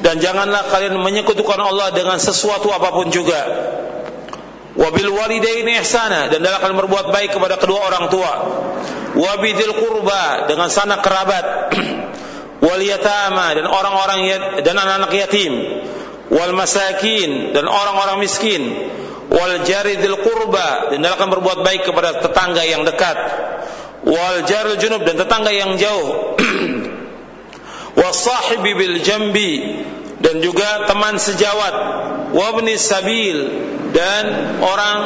dan janganlah kalian menyekutukan Allah dengan sesuatu apa pun juga. Wabil walidaini ihsana dan hendaklah kalian berbuat baik kepada kedua orang tua. Wabidil kurba dengan sanak kerabat. Wal yatama dan orang-orang dan anak-anak yatim. Wal masakin dan orang-orang miskin. Wal jaridil kurba dan hendaklah kalian berbuat baik kepada tetangga yang dekat. Wal jaril junub dan tetangga yang jauh. wasahibi bil jambi dan juga teman sejawat wabni sabil dan orang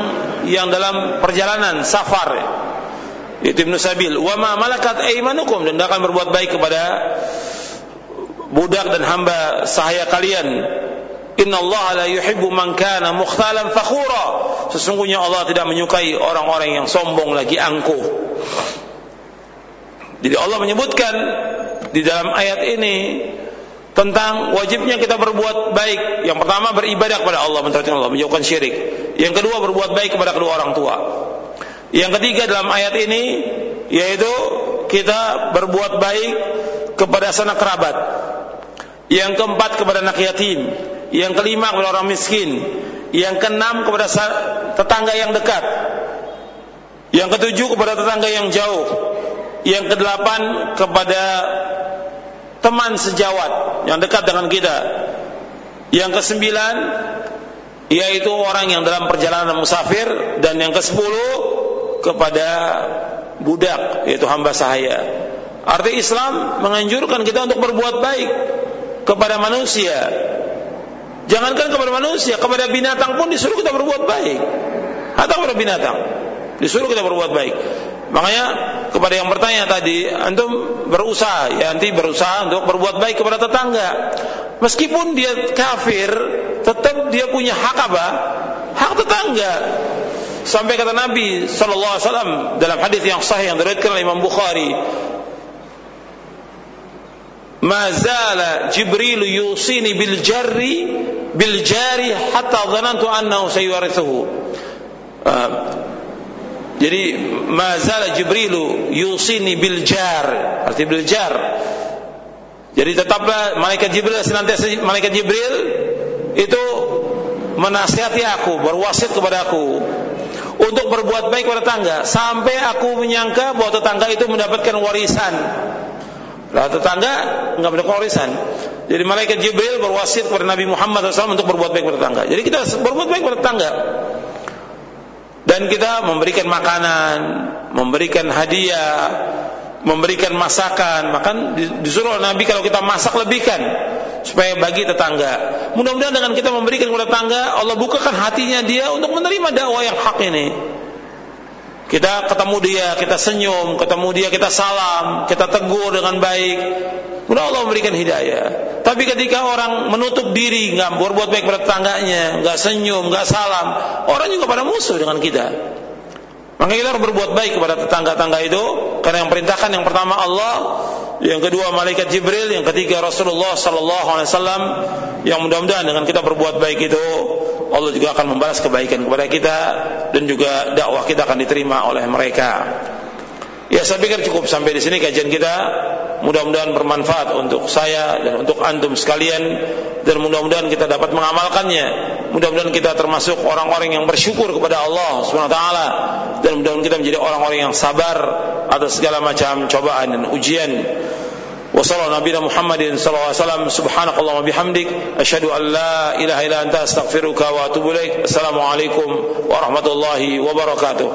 yang dalam perjalanan safar. Itu ibnu sabil. Wa ma malakat aimanukum dan akan berbuat baik kepada budak dan hamba sahaya kalian. Inna Allah la yuhibbu man kana mukhtalan fakhura. Sesungguhnya Allah tidak menyukai orang-orang yang sombong lagi angkuh. Jadi Allah menyebutkan di dalam ayat ini tentang wajibnya kita berbuat baik. Yang pertama beribadah kepada Allah, mentaati Allah, menjauhkan syirik. Yang kedua berbuat baik kepada kedua orang tua. Yang ketiga dalam ayat ini yaitu kita berbuat baik kepada sanak kerabat. Yang keempat kepada anak yatim. Yang kelima kepada orang miskin. Yang keenam kepada tetangga yang dekat. Yang ketujuh kepada tetangga yang jauh. Yang kedelapan kepada teman sejawat yang dekat dengan kita. Yang kesembilan yaitu orang yang dalam perjalanan musafir dan yang kesepuluh kepada budak yaitu hamba sahaya. Arti Islam menganjurkan kita untuk berbuat baik kepada manusia. Jangankan kepada manusia, kepada binatang pun disuruh kita berbuat baik. Atau kepada binatang disuruh kita berbuat baik. Makanya kepada yang bertanya tadi, antum berusaha, ya nanti berusaha untuk berbuat baik kepada tetangga. Meskipun dia kafir, tetap dia punya hak apa? Hak tetangga. Sampai kata Nabi sallallahu alaihi wasallam dalam hadis yang sahih yang diriwayatkan oleh Imam Bukhari, "Ma zala Jibril yusini bil jarri bil jari hatta dhanantu annahu sayurithuhu." Uh, jadi mazala Jibrilu yusini bil jar, arti bil jar. Jadi tetaplah malaikat Jibril senantiasa malaikat Jibril itu menasihati aku, berwasiat kepada aku untuk berbuat baik kepada tetangga sampai aku menyangka bahwa tetangga itu mendapatkan warisan. Lah tetangga enggak mendapatkan warisan. Jadi malaikat Jibril berwasiat kepada Nabi Muhammad SAW untuk berbuat baik kepada tetangga. Jadi kita berbuat baik kepada tetangga dan kita memberikan makanan, memberikan hadiah, memberikan masakan. Makan disuruh Nabi kalau kita masak lebihkan supaya bagi tetangga. Mudah-mudahan dengan kita memberikan kepada tetangga, Allah bukakan hatinya dia untuk menerima dakwah yang hak ini. Kita ketemu dia, kita senyum, ketemu dia kita salam, kita tegur dengan baik. Mudah Allah memberikan hidayah. Tapi ketika orang menutup diri, nggak berbuat baik pada tetangganya, nggak senyum, nggak salam, orang juga pada musuh dengan kita. Maka kita harus berbuat baik kepada tetangga-tangga itu karena yang perintahkan yang pertama Allah, yang kedua malaikat Jibril, yang ketiga Rasulullah sallallahu alaihi wasallam yang mudah-mudahan dengan kita berbuat baik itu Allah juga akan membalas kebaikan kepada kita dan juga dakwah kita akan diterima oleh mereka. Ya saya pikir cukup sampai di sini kajian kita. Mudah-mudahan bermanfaat untuk saya dan untuk antum sekalian dan mudah-mudahan kita dapat mengamalkannya. Mudah-mudahan kita termasuk orang-orang yang bersyukur kepada Allah Subhanahu wa taala dan mudah-mudahan kita menjadi orang-orang yang sabar atas segala macam cobaan dan ujian. وصلى نبينا محمد صلى الله عليه وسلم سبحانك اللهم وبحمدك أشهد أن لا إله إلا أنت أستغفرك وأتوب إليك السلام عليكم ورحمة الله وبركاته